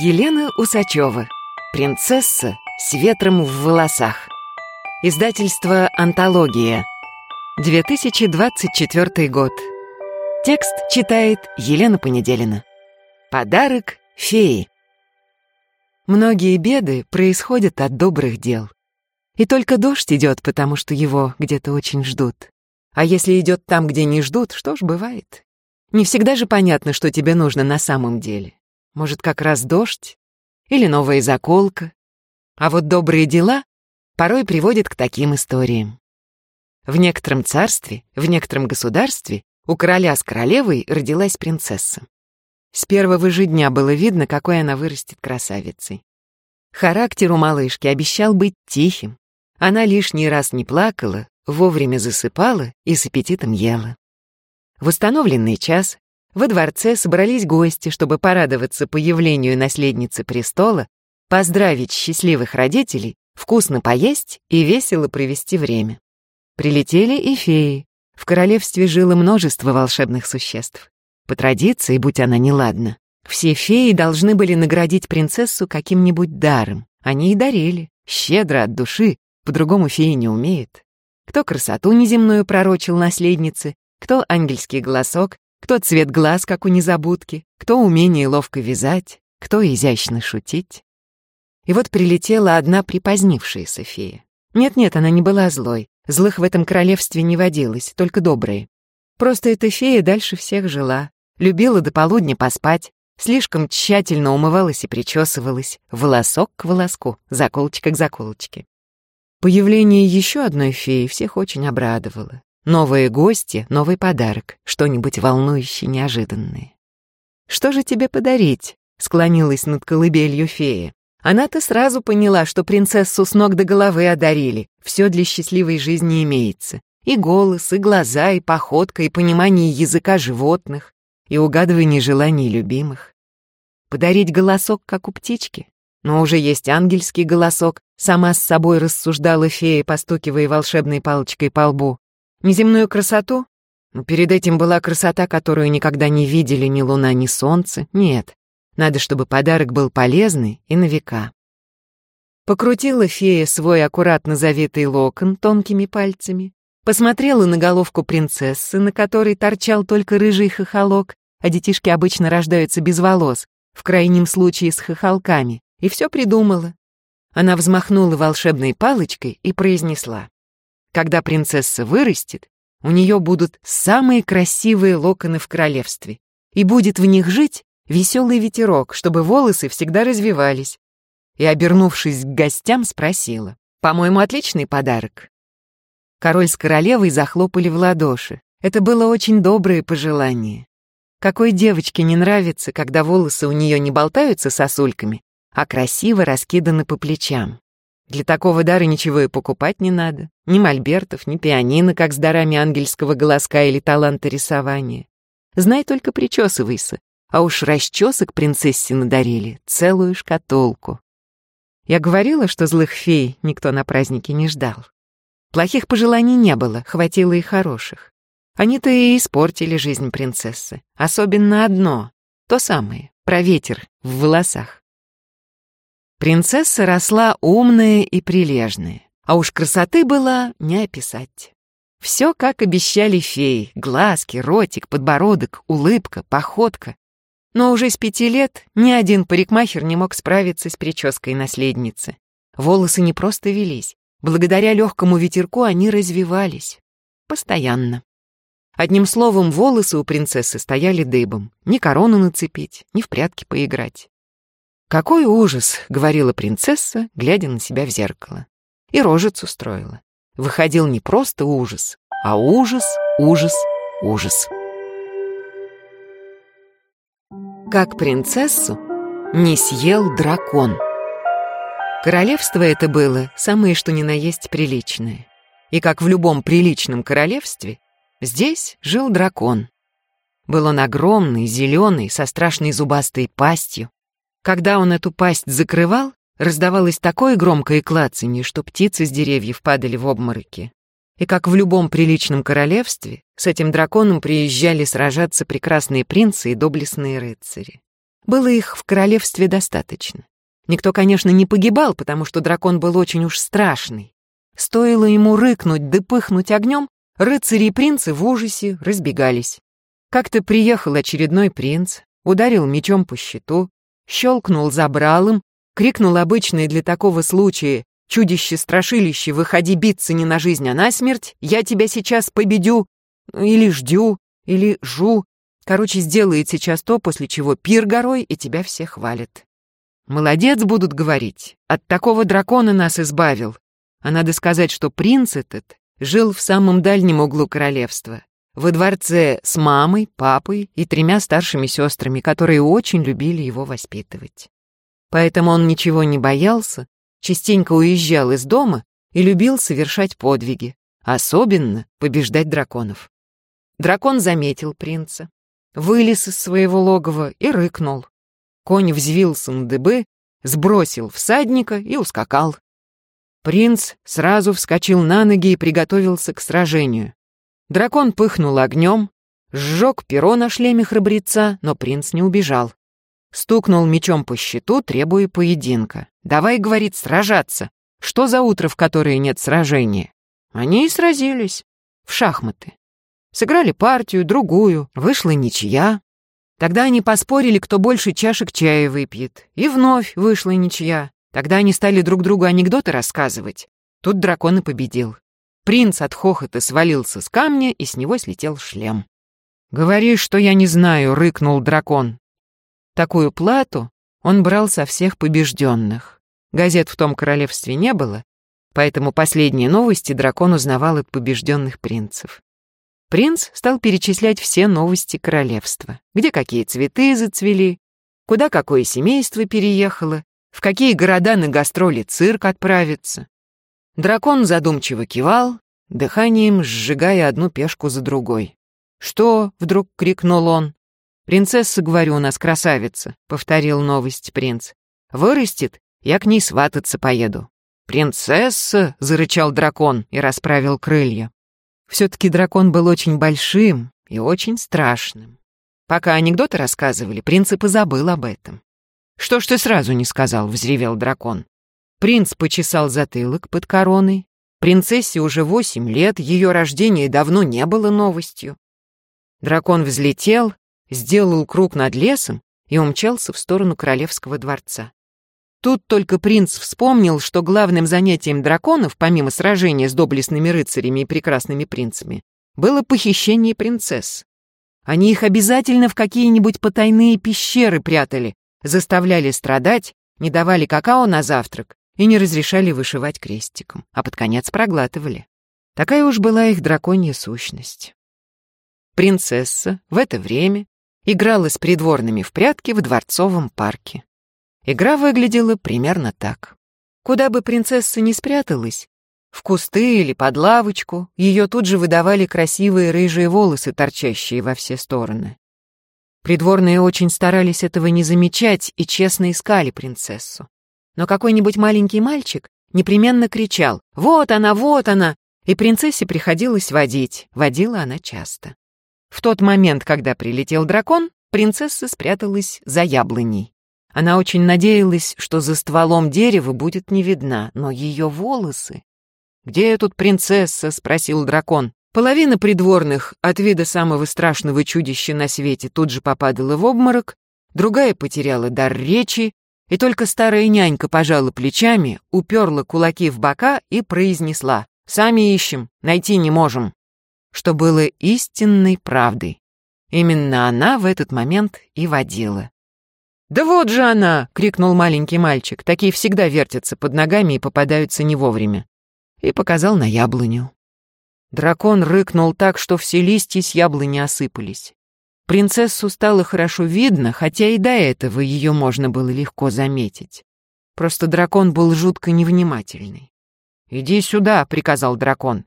Елена Усачева. Принцесса с ветром в волосах. Издательство «Антология». 2024 год. Текст читает Елена Понеделина. Подарок феи. Многие беды происходят от добрых дел. И только дождь идет, потому что его где-то очень ждут. А если идет там, где не ждут, что ж, бывает. Не всегда же понятно, что тебе нужно на самом деле. Может, как раз дождь? Или новая заколка? А вот добрые дела порой приводят к таким историям. В некотором царстве, в некотором государстве у короля с королевой родилась принцесса. С первого же дня было видно, какой она вырастет красавицей. Характер у малышки обещал быть тихим. Она лишний раз не плакала, вовремя засыпала и с аппетитом ела. В установленный час во дворце собрались гости, чтобы порадоваться появлению наследницы престола, поздравить счастливых родителей, вкусно поесть и весело провести время. Прилетели и феи. В королевстве жило множество волшебных существ. По традиции, будь она неладна, все феи должны были наградить принцессу каким-нибудь даром. Они и дарили, щедро от души, по-другому феи не умеет. Кто красоту неземную пророчил наследнице, кто ангельский голосок, кто цвет глаз, как у незабудки, кто умение ловко вязать, кто изящно шутить. И вот прилетела одна припозднившаяся фея. Нет-нет, она не была злой. Злых в этом королевстве не водилось, только добрые. Просто эта фея дальше всех жила. Любила до полудня поспать, слишком тщательно умывалась и причесывалась, волосок к волоску, заколочка к заколочке. Появление еще одной феи всех очень обрадовало. Новые гости, новый подарок, что-нибудь волнующее, неожиданное. «Что же тебе подарить?» — склонилась над колыбелью фея. Она-то сразу поняла, что принцессу с ног до головы одарили. Все для счастливой жизни имеется. И голос, и глаза, и походка, и понимание языка животных, и угадывание желаний любимых. Подарить голосок, как у птички? Но уже есть ангельский голосок, сама с собой рассуждала фея, постукивая волшебной палочкой по лбу. Неземную красоту? Но перед этим была красота, которую никогда не видели ни луна, ни солнце. Нет, надо, чтобы подарок был полезный и на века. Покрутила фея свой аккуратно завитый локон тонкими пальцами, посмотрела на головку принцессы, на которой торчал только рыжий хохолок, а детишки обычно рождаются без волос, в крайнем случае с хохолками, и все придумала. Она взмахнула волшебной палочкой и произнесла. Когда принцесса вырастет, у нее будут самые красивые локоны в королевстве, и будет в них жить веселый ветерок, чтобы волосы всегда развивались. И, обернувшись к гостям, спросила, «По-моему, отличный подарок». Король с королевой захлопали в ладоши. Это было очень доброе пожелание. Какой девочке не нравится, когда волосы у нее не болтаются сосульками, а красиво раскиданы по плечам? Для такого дара ничего и покупать не надо. Ни мольбертов, ни пианино, как с дарами ангельского голоска или таланта рисования. Знай только причесывайся, а уж расчесок принцессе надарили целую шкатулку. Я говорила, что злых фей никто на празднике не ждал. Плохих пожеланий не было, хватило и хороших. Они-то и испортили жизнь принцессы. Особенно одно, то самое, про ветер в волосах. Принцесса росла умная и прилежная, а уж красоты была не описать. Все, как обещали феи, глазки, ротик, подбородок, улыбка, походка. Но уже с пяти лет ни один парикмахер не мог справиться с прической наследницы. Волосы не просто велись, благодаря легкому ветерку они развивались. Постоянно. Одним словом, волосы у принцессы стояли дыбом. Ни корону нацепить, ни в прятки поиграть. «Какой ужас!» — говорила принцесса, глядя на себя в зеркало. И рожицу строила. Выходил не просто ужас, а ужас, ужас, ужас. Как принцессу не съел дракон. Королевство это было самое что ни на есть приличное. И как в любом приличном королевстве, здесь жил дракон. Был он огромный, зеленый, со страшной зубастой пастью, когда он эту пасть закрывал, раздавалось такое громкое клацанье, что птицы с деревьев падали в обмороки. И как в любом приличном королевстве, с этим драконом приезжали сражаться прекрасные принцы и доблестные рыцари. Было их в королевстве достаточно. Никто, конечно, не погибал, потому что дракон был очень уж страшный. Стоило ему рыкнуть да пыхнуть огнем, рыцари и принцы в ужасе разбегались. Как-то приехал очередной принц, ударил мечом по щиту, щелкнул забралом, крикнул обычное для такого случая «Чудище-страшилище, выходи биться не на жизнь, а на смерть, я тебя сейчас победю!» Или «Ждю», или «Жу». Короче, сделает сейчас то, после чего пир горой, и тебя все хвалят. Молодец, будут говорить, от такого дракона нас избавил. А надо сказать, что принц этот жил в самом дальнем углу королевства, во дворце с мамой, папой и тремя старшими сестрами, которые очень любили его воспитывать. Поэтому он ничего не боялся, частенько уезжал из дома и любил совершать подвиги, особенно побеждать драконов. Дракон заметил принца, вылез из своего логова и рыкнул. Конь взвился на дыбы, сбросил всадника и ускакал. Принц сразу вскочил на ноги и приготовился к сражению. Дракон пыхнул огнем, сжег перо на шлеме храбреца, но принц не убежал. Стукнул мечом по щиту, требуя поединка. «Давай, — говорит, — сражаться. Что за утро, в которое нет сражения?» Они и сразились. В шахматы. Сыграли партию, другую, вышла ничья. Тогда они поспорили, кто больше чашек чая выпьет. И вновь вышла ничья. Тогда они стали друг другу анекдоты рассказывать. Тут дракон и победил. Принц от хохота свалился с камня, и с него слетел шлем. «Говори, что я не знаю», — рыкнул дракон. Такую плату он брал со всех побежденных. Газет в том королевстве не было, поэтому последние новости дракон узнавал от побежденных принцев. Принц стал перечислять все новости королевства, где какие цветы зацвели, куда какое семейство переехало, в какие города на гастроли цирк отправится. Дракон задумчиво кивал, дыханием сжигая одну пешку за другой. «Что?» — вдруг крикнул он. «Принцесса, говорю, у нас красавица», — повторил новость принц. «Вырастет, я к ней свататься поеду». «Принцесса!» — зарычал дракон и расправил крылья. Все-таки дракон был очень большим и очень страшным. Пока анекдоты рассказывали, принц и позабыл об этом. «Что ж ты сразу не сказал?» — взревел дракон. Принц почесал затылок под короной. Принцессе уже восемь лет, ее рождение давно не было новостью. Дракон взлетел, сделал круг над лесом и умчался в сторону королевского дворца. Тут только принц вспомнил, что главным занятием драконов, помимо сражения с доблестными рыцарями и прекрасными принцами, было похищение принцесс. Они их обязательно в какие-нибудь потайные пещеры прятали, заставляли страдать, не давали какао на завтрак и не разрешали вышивать крестиком, а под конец проглатывали. Такая уж была их драконья сущность. Принцесса в это время играла с придворными в прятки в дворцовом парке. Игра выглядела примерно так. Куда бы принцесса ни спряталась, в кусты или под лавочку, ее тут же выдавали красивые рыжие волосы, торчащие во все стороны. Придворные очень старались этого не замечать и честно искали принцессу. Но какой-нибудь маленький мальчик непременно кричал «Вот она, вот она!» и принцессе приходилось водить, водила она часто. В тот момент, когда прилетел дракон, принцесса спряталась за яблоней. Она очень надеялась, что за стволом дерева будет не видна, но ее волосы... «Где тут принцесса?» — спросил дракон. Половина придворных от вида самого страшного чудища на свете тут же попадала в обморок, другая потеряла дар речи, и только старая нянька пожала плечами, уперла кулаки в бока и произнесла «Сами ищем, найти не можем», что было истинной правдой. Именно она в этот момент и водила. «Да вот же она!» — крикнул маленький мальчик. Такие всегда вертятся под ногами и попадаются не вовремя. И показал на яблоню. Дракон рыкнул так, что все листья с яблони осыпались. Принцессу стало хорошо видно, хотя и до этого ее можно было легко заметить. Просто дракон был жутко невнимательный. «Иди сюда», — приказал дракон.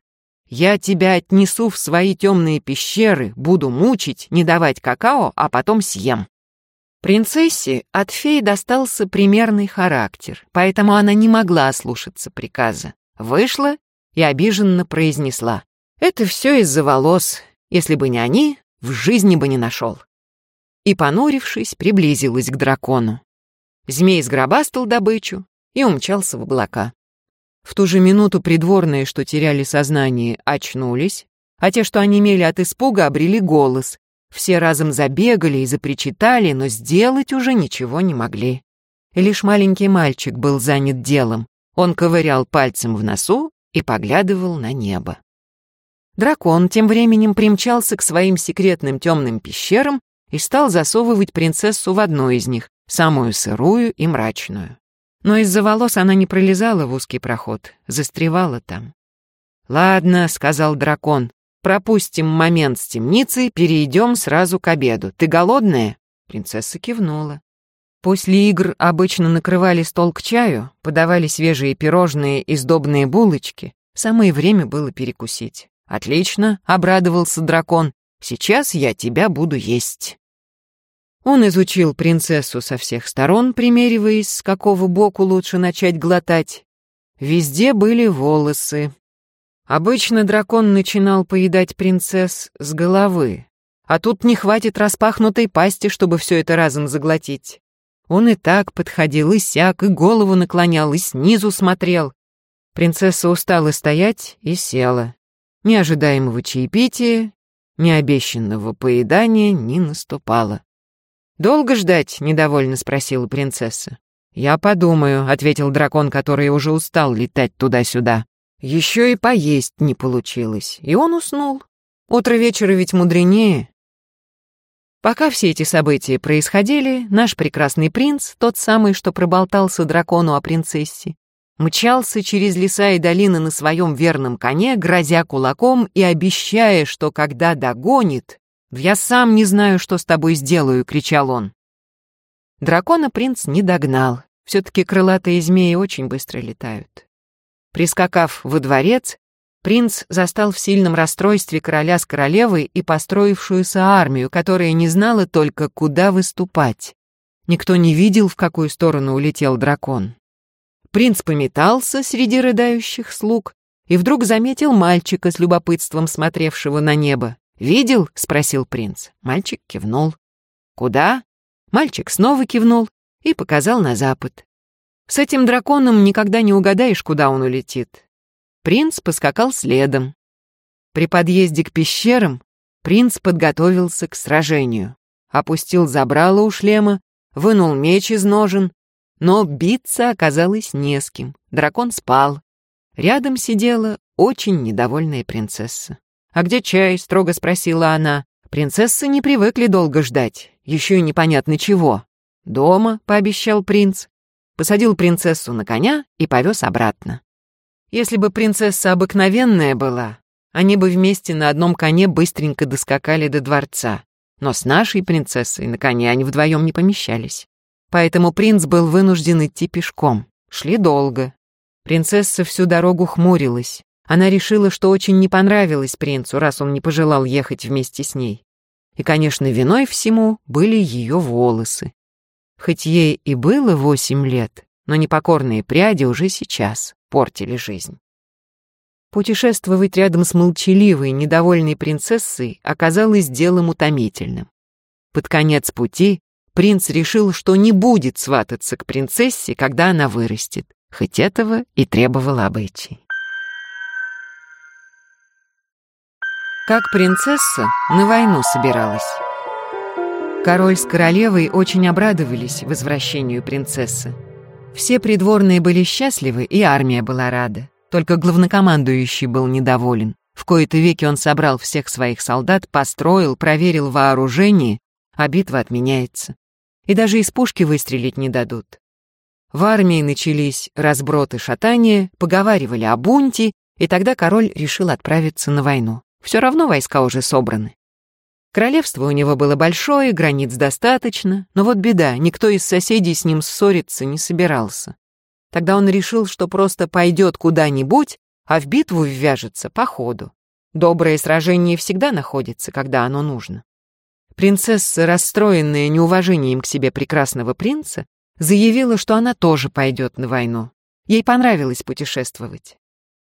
«Я тебя отнесу в свои темные пещеры, буду мучить, не давать какао, а потом съем». Принцессе от феи достался примерный характер, поэтому она не могла ослушаться приказа. Вышла и обиженно произнесла. «Это все из-за волос. Если бы не они, в жизни бы не нашел». и, понурившись, приблизилась к дракону. Змей сгробастал добычу и умчался в облака. В ту же минуту придворные, что теряли сознание, очнулись, а те, что онемели от испуга, обрели голос. Все разом забегали и запричитали, но сделать уже ничего не могли. Лишь маленький мальчик был занят делом. Он ковырял пальцем в носу и поглядывал на небо. Дракон тем временем примчался к своим секретным темным пещерам и стал засовывать принцессу в одну из них, самую сырую и мрачную. Но из-за волос она не пролезала в узкий проход, застревала там. «Ладно», — сказал дракон, — «пропустим момент с темницей, перейдем сразу к обеду. Ты голодная?» Принцесса кивнула. После игр обычно накрывали стол к чаю, подавали свежие пирожные и сдобные булочки. Самое время было перекусить. «Отлично», — обрадовался дракон, — «сейчас я тебя буду есть». Он изучил принцессу со всех сторон, примериваясь, с какого боку лучше начать глотать. Везде были волосы. Обычно дракон начинал поедать принцесс с головы, а тут не хватит распахнутой пасти, чтобы все это разом заглотить. Он и так подходил, и сяк, и голову наклонял, и снизу смотрел. Принцесса устала стоять и села. Ни ожидаемого чаепития, ни обещанного поедания не наступало. «Долго ждать?» — недовольно спросила принцесса. «Я подумаю», — ответил дракон, который уже устал летать туда-сюда. Еще и поесть не получилось, и он уснул. Утро вечера ведь мудренее. Пока все эти события происходили, наш прекрасный принц, тот самый, что проболтался дракону о принцессе, мчался через леса и долины на своем верном коне, грозя кулаком и обещая, что когда догонит, «Я сам не знаю, что с тобой сделаю», — кричал он. Дракона принц не догнал. Все-таки крылатые змеи очень быстро летают. Прискакав во дворец, принц застал в сильном расстройстве короля с королевой и построившуюся армию, которая не знала только, куда выступать. Никто не видел, в какую сторону улетел дракон. Принц пометался среди рыдающих слуг и вдруг заметил мальчика с любопытством смотревшего на небо. «Видел?» — спросил принц. Мальчик кивнул. «Куда?» Мальчик снова кивнул и показал на запад. С этим драконом никогда не угадаешь, куда он улетит. Принц поскакал следом. При подъезде к пещерам принц подготовился к сражению. Опустил забрало у шлема, вынул меч из ножен, но биться оказалось не с кем. Дракон спал. Рядом сидела очень недовольная принцесса. «А где чай?» — строго спросила она. Принцессы не привыкли долго ждать, еще и непонятно чего. «Дома», — пообещал принц. Посадил принцессу на коня и повез обратно. Если бы принцесса обыкновенная была, они бы вместе на одном коне быстренько доскакали до дворца. Но с нашей принцессой на коне они вдвоем не помещались. Поэтому принц был вынужден идти пешком. Шли долго. Принцесса всю дорогу хмурилась. Она решила, что очень не понравилось принцу, раз он не пожелал ехать вместе с ней. И, конечно, виной всему были ее волосы. Хоть ей и было восемь лет, но непокорные пряди уже сейчас портили жизнь. Путешествовать рядом с молчаливой, недовольной принцессой оказалось делом утомительным. Под конец пути принц решил, что не будет свататься к принцессе, когда она вырастет, хоть этого и требовал обычай. как принцесса на войну собиралась. Король с королевой очень обрадовались возвращению принцессы. Все придворные были счастливы, и армия была рада. Только главнокомандующий был недоволен. В кои-то веки он собрал всех своих солдат, построил, проверил вооружение, а битва отменяется. И даже из пушки выстрелить не дадут. В армии начались разброты шатания, поговаривали о бунте, и тогда король решил отправиться на войну. Все равно войска уже собраны. Королевство у него было большое, границ достаточно, но вот беда, никто из соседей с ним ссориться не собирался. Тогда он решил, что просто пойдет куда-нибудь, а в битву ввяжется по ходу. Доброе сражение всегда находится, когда оно нужно. Принцесса, расстроенная неуважением к себе прекрасного принца, заявила, что она тоже пойдет на войну. Ей понравилось путешествовать.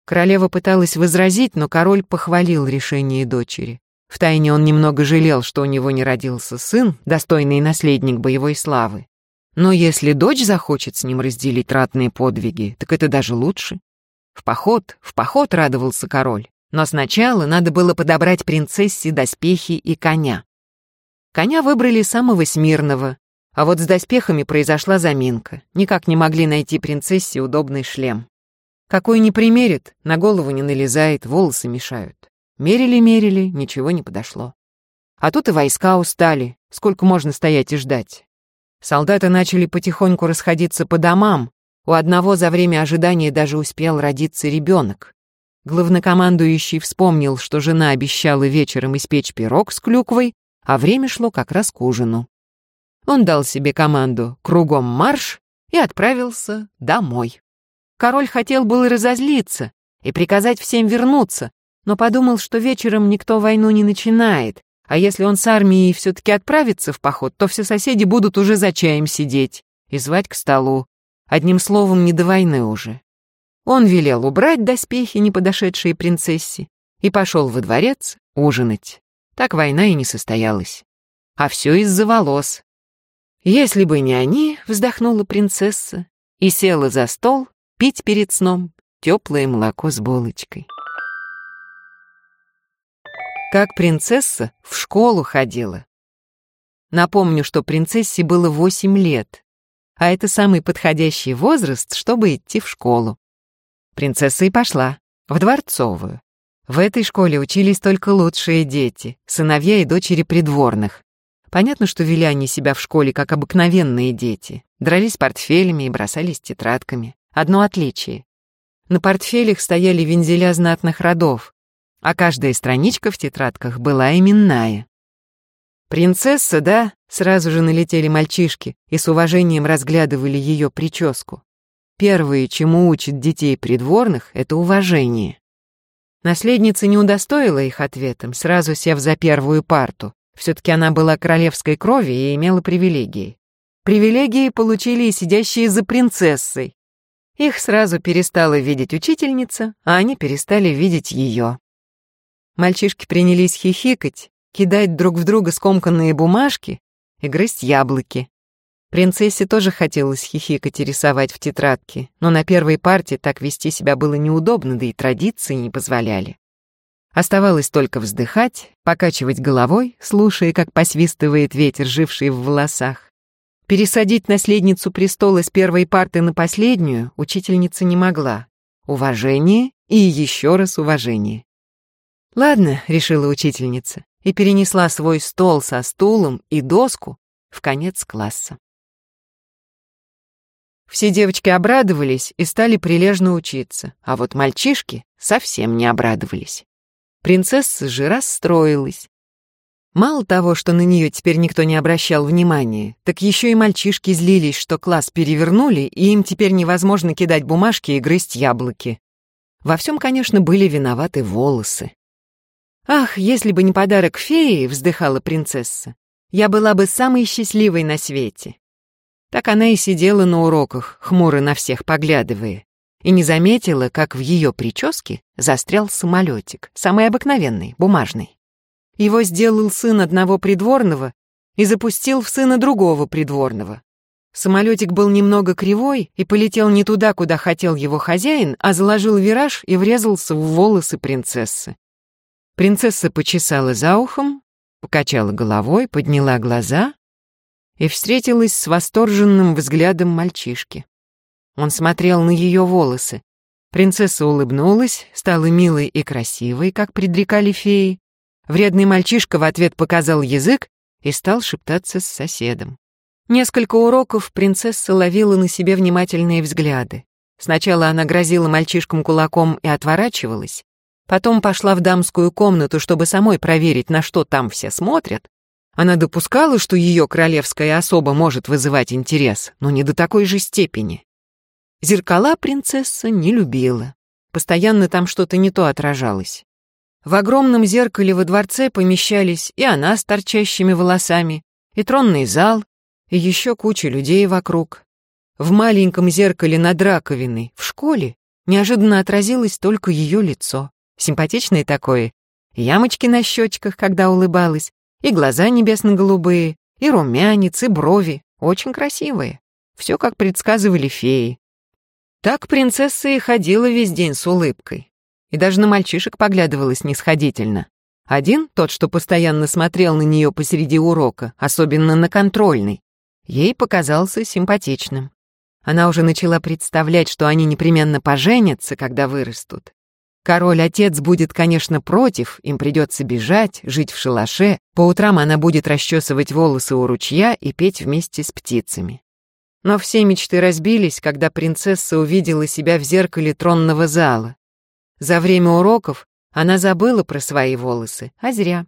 Королева пыталась возразить, но король похвалил решение дочери. Втайне он немного жалел, что у него не родился сын, достойный наследник боевой славы. Но если дочь захочет с ним разделить ратные подвиги, так это даже лучше. В поход, в поход радовался король. Но сначала надо было подобрать принцессе доспехи и коня. Коня выбрали самого смирного, а вот с доспехами произошла заминка. Никак не могли найти принцессе удобный шлем. Какой не примерит, на голову не налезает, волосы мешают. Мерили-мерили, ничего не подошло. А тут и войска устали, сколько можно стоять и ждать. Солдаты начали потихоньку расходиться по домам, у одного за время ожидания даже успел родиться ребенок. Главнокомандующий вспомнил, что жена обещала вечером испечь пирог с клюквой, а время шло как раз к ужину. Он дал себе команду «кругом марш» и отправился домой. Король хотел было разозлиться и приказать всем вернуться, но подумал, что вечером никто войну не начинает, а если он с армией все-таки отправится в поход, то все соседи будут уже за чаем сидеть и звать к столу. Одним словом, не до войны уже. Он велел убрать доспехи, не подошедшие принцессе, и пошел во дворец ужинать. Так война и не состоялась. А все из-за волос. Если бы не они, вздохнула принцесса и села за стол пить перед сном теплое молоко с булочкой. Как принцесса в школу ходила. Напомню, что принцессе было восемь лет, а это самый подходящий возраст, чтобы идти в школу. Принцесса и пошла, в дворцовую. В этой школе учились только лучшие дети, сыновья и дочери придворных. Понятно, что вели они себя в школе как обыкновенные дети, дрались портфелями и бросались тетрадками. Одно отличие. На портфелях стояли вензеля знатных родов, а каждая страничка в тетрадках была именная. «Принцесса, да?» — сразу же налетели мальчишки и с уважением разглядывали ее прическу. Первое, чему учат детей придворных, — это уважение. Наследница не удостоила их ответом, сразу сев за первую парту. Все-таки она была королевской крови и имела привилегии. Привилегии получили и сидящие за принцессой. Их сразу перестала видеть учительница, а они перестали видеть ее. Мальчишки принялись хихикать, кидать друг в друга скомканные бумажки и грызть яблоки. Принцессе тоже хотелось хихикать и рисовать в тетрадке, но на первой партии так вести себя было неудобно, да и традиции не позволяли. Оставалось только вздыхать, покачивать головой, слушая, как посвистывает ветер, живший в волосах. Пересадить наследницу престола с первой парты на последнюю учительница не могла. Уважение и еще раз уважение. «Ладно», — решила учительница, и перенесла свой стол со стулом и доску в конец класса. Все девочки обрадовались и стали прилежно учиться, а вот мальчишки совсем не обрадовались. Принцесса же расстроилась. Мало того, что на нее теперь никто не обращал внимания, так еще и мальчишки злились, что класс перевернули, и им теперь невозможно кидать бумажки и грызть яблоки. Во всем, конечно, были виноваты волосы. «Ах, если бы не подарок феи!» — вздыхала принцесса. «Я была бы самой счастливой на свете». Так она и сидела на уроках, хмуро на всех поглядывая, и не заметила, как в ее прическе застрял самолетик, самый обыкновенный, бумажный. Его сделал сын одного придворного и запустил в сына другого придворного. Самолетик был немного кривой и полетел не туда, куда хотел его хозяин, а заложил вираж и врезался в волосы принцессы. Принцесса почесала за ухом, покачала головой, подняла глаза и встретилась с восторженным взглядом мальчишки. Он смотрел на ее волосы. Принцесса улыбнулась, стала милой и красивой, как предрекали феи. Вредный мальчишка в ответ показал язык и стал шептаться с соседом. Несколько уроков принцесса ловила на себе внимательные взгляды. Сначала она грозила мальчишкам кулаком и отворачивалась, Потом пошла в дамскую комнату, чтобы самой проверить, на что там все смотрят. Она допускала, что ее королевская особа может вызывать интерес, но не до такой же степени. Зеркала принцесса не любила. Постоянно там что-то не то отражалось. В огромном зеркале во дворце помещались и она с торчащими волосами, и тронный зал, и еще куча людей вокруг. В маленьком зеркале над раковиной в школе неожиданно отразилось только ее лицо симпатичное такое, ямочки на щечках, когда улыбалась, и глаза небесно-голубые, и румянец, и брови, очень красивые. Все, как предсказывали феи. Так принцесса и ходила весь день с улыбкой. И даже на мальчишек поглядывала снисходительно. Один, тот, что постоянно смотрел на нее посреди урока, особенно на контрольный, ей показался симпатичным. Она уже начала представлять, что они непременно поженятся, когда вырастут. Король-отец будет, конечно, против, им придется бежать, жить в шалаше, по утрам она будет расчесывать волосы у ручья и петь вместе с птицами. Но все мечты разбились, когда принцесса увидела себя в зеркале тронного зала. За время уроков она забыла про свои волосы, а зря.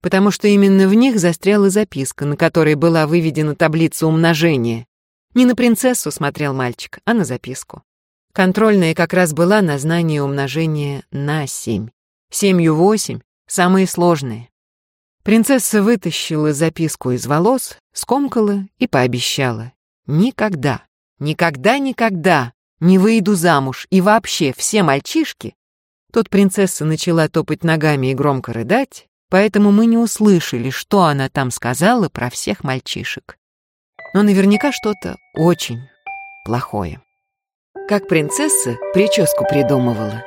Потому что именно в них застряла записка, на которой была выведена таблица умножения. Не на принцессу смотрел мальчик, а на записку. Контрольная как раз была на знание умножения на семь. Семью восемь — самые сложные. Принцесса вытащила записку из волос, скомкала и пообещала. Никогда, никогда, никогда не выйду замуж, и вообще все мальчишки... Тут принцесса начала топать ногами и громко рыдать, поэтому мы не услышали, что она там сказала про всех мальчишек. Но наверняка что-то очень плохое как принцесса прическу придумывала.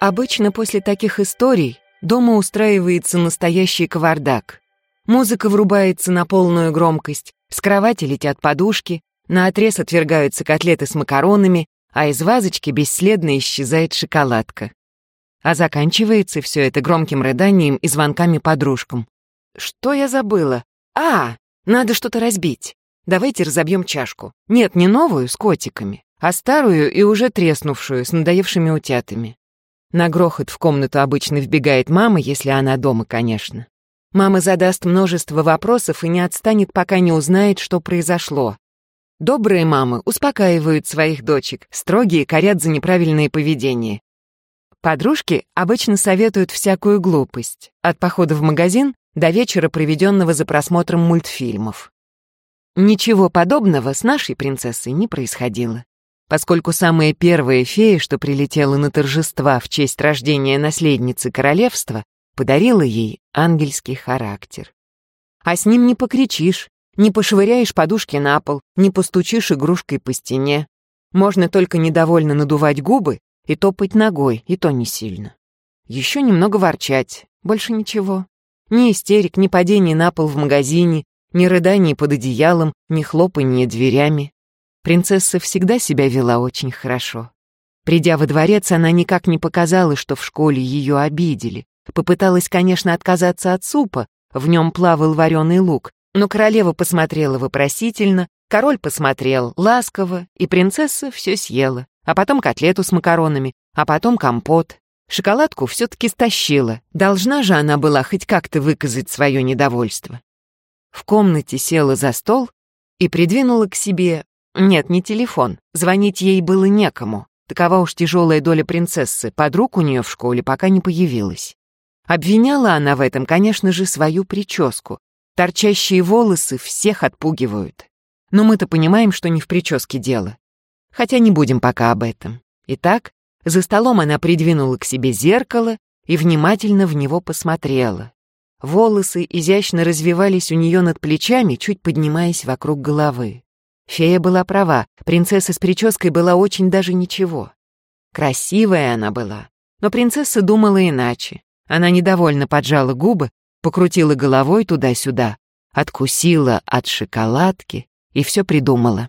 Обычно после таких историй дома устраивается настоящий кавардак. Музыка врубается на полную громкость, с кровати летят подушки, на отрез отвергаются котлеты с макаронами, а из вазочки бесследно исчезает шоколадка. А заканчивается все это громким рыданием и звонками подружкам. Что я забыла? А, надо что-то разбить. Давайте разобьем чашку. Нет, не новую, с котиками, а старую и уже треснувшую, с надоевшими утятами. На грохот в комнату обычно вбегает мама, если она дома, конечно. Мама задаст множество вопросов и не отстанет, пока не узнает, что произошло. Добрые мамы успокаивают своих дочек, строгие корят за неправильное поведение. Подружки обычно советуют всякую глупость, от похода в магазин до вечера, проведенного за просмотром мультфильмов. Ничего подобного с нашей принцессой не происходило поскольку самая первая фея, что прилетела на торжества в честь рождения наследницы королевства, подарила ей ангельский характер. А с ним не покричишь, не пошвыряешь подушки на пол, не постучишь игрушкой по стене. Можно только недовольно надувать губы и топать ногой, и то не сильно. Еще немного ворчать, больше ничего. Ни истерик, ни падений на пол в магазине, ни рыданий под одеялом, ни хлопанье дверями. Принцесса всегда себя вела очень хорошо. Придя во дворец, она никак не показала, что в школе ее обидели. Попыталась, конечно, отказаться от супа, в нем плавал вареный лук, но королева посмотрела вопросительно, король посмотрел ласково, и принцесса все съела, а потом котлету с макаронами, а потом компот. Шоколадку все-таки стащила, должна же она была хоть как-то выказать свое недовольство. В комнате села за стол и придвинула к себе нет, не телефон. Звонить ей было некому. Такова уж тяжелая доля принцессы. Подруг у нее в школе пока не появилась. Обвиняла она в этом, конечно же, свою прическу. Торчащие волосы всех отпугивают. Но мы-то понимаем, что не в прическе дело. Хотя не будем пока об этом. Итак, за столом она придвинула к себе зеркало и внимательно в него посмотрела. Волосы изящно развивались у нее над плечами, чуть поднимаясь вокруг головы. Фея была права, принцесса с прической была очень даже ничего. Красивая она была, но принцесса думала иначе. Она недовольно поджала губы, покрутила головой туда-сюда, откусила от шоколадки и все придумала.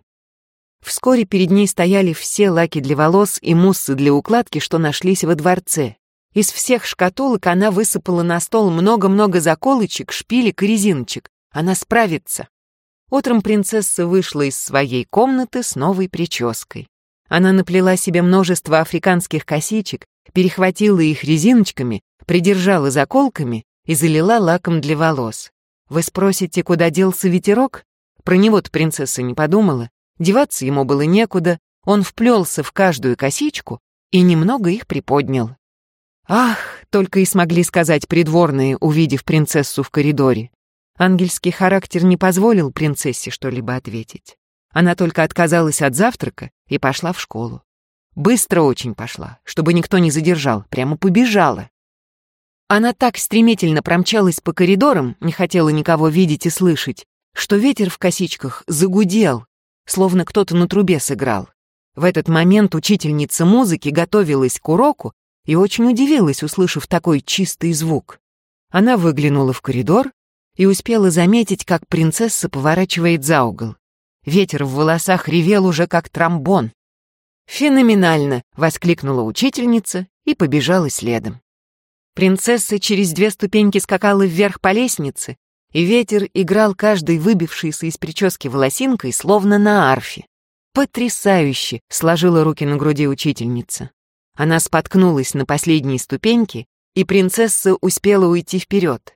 Вскоре перед ней стояли все лаки для волос и муссы для укладки, что нашлись во дворце. Из всех шкатулок она высыпала на стол много-много заколочек, шпилек и резиночек. Она справится. Утром принцесса вышла из своей комнаты с новой прической. Она наплела себе множество африканских косичек, перехватила их резиночками, придержала заколками и залила лаком для волос. Вы спросите, куда делся ветерок? Про него-то принцесса не подумала. Деваться ему было некуда, он вплелся в каждую косичку и немного их приподнял. «Ах!» — только и смогли сказать придворные, увидев принцессу в коридоре. Ангельский характер не позволил принцессе что-либо ответить. Она только отказалась от завтрака и пошла в школу. Быстро очень пошла, чтобы никто не задержал, прямо побежала. Она так стремительно промчалась по коридорам, не хотела никого видеть и слышать, что ветер в косичках загудел, словно кто-то на трубе сыграл. В этот момент учительница музыки готовилась к уроку и очень удивилась, услышав такой чистый звук. Она выглянула в коридор и успела заметить, как принцесса поворачивает за угол. Ветер в волосах ревел уже как тромбон. «Феноменально!» — воскликнула учительница и побежала следом. Принцесса через две ступеньки скакала вверх по лестнице, и ветер играл каждой выбившейся из прически волосинкой, словно на арфе. «Потрясающе!» — сложила руки на груди учительница. Она споткнулась на последней ступеньке, и принцесса успела уйти вперед.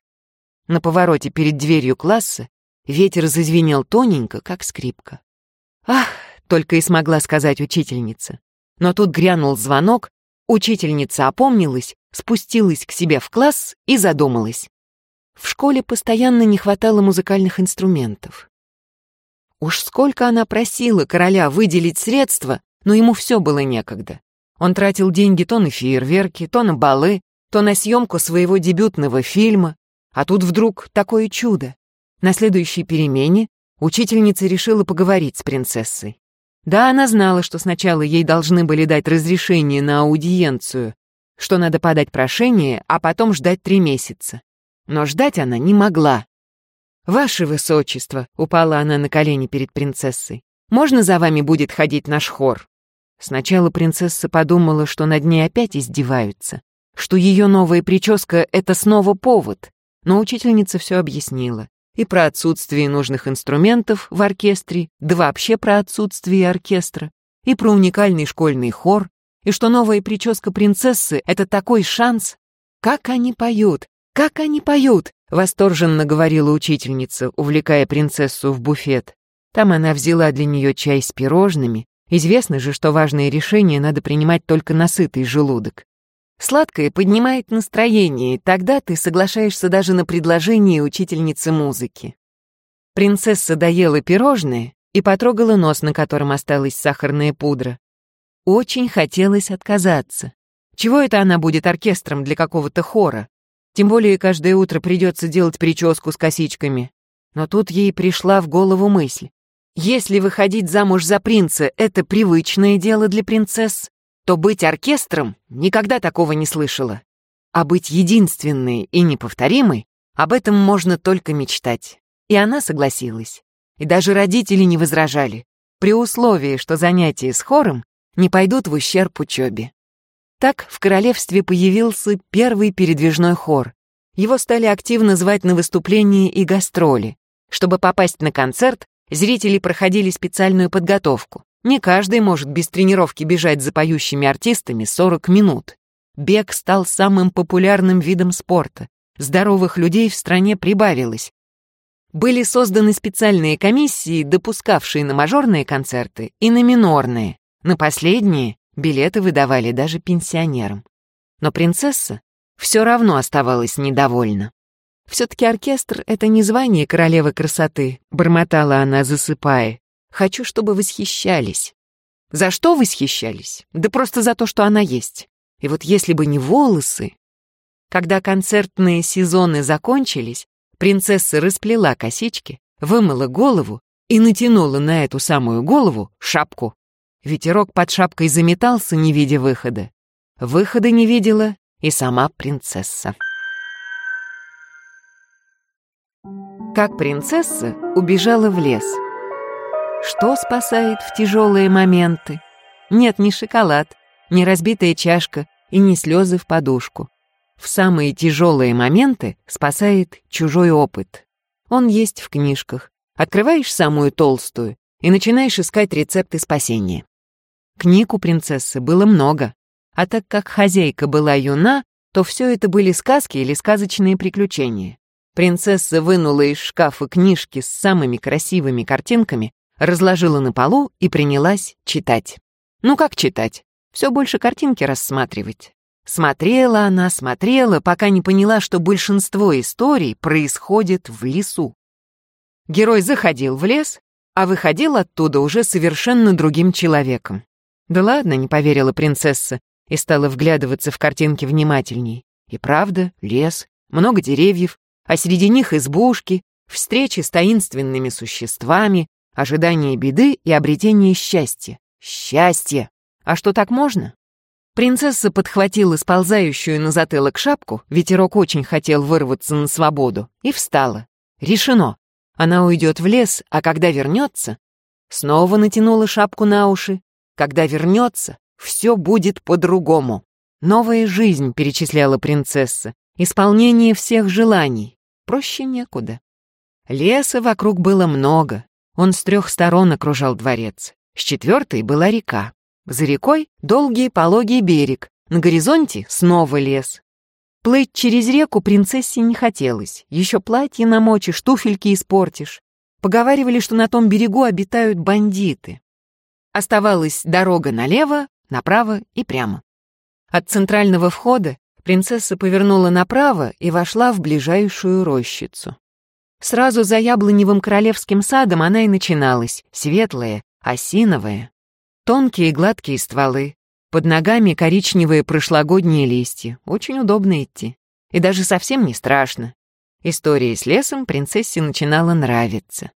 На повороте перед дверью класса ветер зазвенел тоненько, как скрипка. «Ах!» — только и смогла сказать учительница. Но тут грянул звонок, учительница опомнилась спустилась к себе в класс и задумалась. В школе постоянно не хватало музыкальных инструментов. Уж сколько она просила короля выделить средства, но ему все было некогда. Он тратил деньги то на фейерверки, то на балы, то на съемку своего дебютного фильма, а тут вдруг такое чудо. На следующей перемене учительница решила поговорить с принцессой. Да, она знала, что сначала ей должны были дать разрешение на аудиенцию, что надо подать прошение, а потом ждать три месяца. Но ждать она не могла. «Ваше высочество», — упала она на колени перед принцессой, «можно за вами будет ходить наш хор?» Сначала принцесса подумала, что над ней опять издеваются, что ее новая прическа — это снова повод, но учительница все объяснила. И про отсутствие нужных инструментов в оркестре, да вообще про отсутствие оркестра, и про уникальный школьный хор, и что новая прическа принцессы — это такой шанс. Как они поют, как они поют, восторженно говорила учительница, увлекая принцессу в буфет. Там она взяла для нее чай с пирожными. Известно же, что важные решения надо принимать только на сытый желудок. Сладкое поднимает настроение, и тогда ты соглашаешься даже на предложение учительницы музыки. Принцесса доела пирожное и потрогала нос, на котором осталась сахарная пудра. Очень хотелось отказаться. Чего это она будет оркестром для какого-то хора? Тем более каждое утро придется делать прическу с косичками. Но тут ей пришла в голову мысль. Если выходить замуж за принца — это привычное дело для принцесс, то быть оркестром никогда такого не слышала. А быть единственной и неповторимой — об этом можно только мечтать. И она согласилась. И даже родители не возражали, при условии, что занятия с хором не пойдут в ущерб учебе. Так в королевстве появился первый передвижной хор. Его стали активно звать на выступления и гастроли. Чтобы попасть на концерт, зрители проходили специальную подготовку. Не каждый может без тренировки бежать за поющими артистами 40 минут. Бег стал самым популярным видом спорта. Здоровых людей в стране прибавилось. Были созданы специальные комиссии, допускавшие на мажорные концерты и на минорные. На последние билеты выдавали даже пенсионерам. Но принцесса все равно оставалась недовольна. «Все-таки оркестр — это не звание королевы красоты», — бормотала она, засыпая. «Хочу, чтобы восхищались». За что восхищались? Да просто за то, что она есть. И вот если бы не волосы... Когда концертные сезоны закончились, принцесса расплела косички, вымыла голову и натянула на эту самую голову шапку. Ветерок под шапкой заметался, не видя выхода. Выхода не видела и сама принцесса. Как принцесса убежала в лес. Что спасает в тяжелые моменты? Нет, ни шоколад, ни разбитая чашка и ни слезы в подушку. В самые тяжелые моменты спасает чужой опыт. Он есть в книжках. Открываешь самую толстую и начинаешь искать рецепты спасения. Книг у принцессы было много, а так как хозяйка была юна, то все это были сказки или сказочные приключения. Принцесса вынула из шкафа книжки с самыми красивыми картинками, разложила на полу и принялась читать. Ну как читать? Все больше картинки рассматривать. Смотрела она, смотрела, пока не поняла, что большинство историй происходит в лесу. Герой заходил в лес, а выходил оттуда уже совершенно другим человеком. «Да ладно», — не поверила принцесса и стала вглядываться в картинки внимательней. И правда, лес, много деревьев, а среди них избушки, встречи с таинственными существами, ожидание беды и обретение счастья. Счастье! А что так можно? Принцесса подхватила сползающую на затылок шапку, ветерок очень хотел вырваться на свободу, и встала. Решено. Она уйдет в лес, а когда вернется... Снова натянула шапку на уши. Когда вернется, все будет по-другому. Новая жизнь, перечисляла принцесса, исполнение всех желаний. Проще некуда. Леса вокруг было много. Он с трех сторон окружал дворец. С четвертой была река. За рекой долгий пологий берег. На горизонте снова лес. Плыть через реку принцессе не хотелось. Еще платье намочишь, туфельки испортишь. Поговаривали, что на том берегу обитают бандиты. Оставалась дорога налево, направо и прямо. От центрального входа принцесса повернула направо и вошла в ближайшую рощицу. Сразу за яблоневым королевским садом она и начиналась, светлая, осиновая. Тонкие гладкие стволы, под ногами коричневые прошлогодние листья. Очень удобно идти. И даже совсем не страшно. История с лесом принцессе начинала нравиться.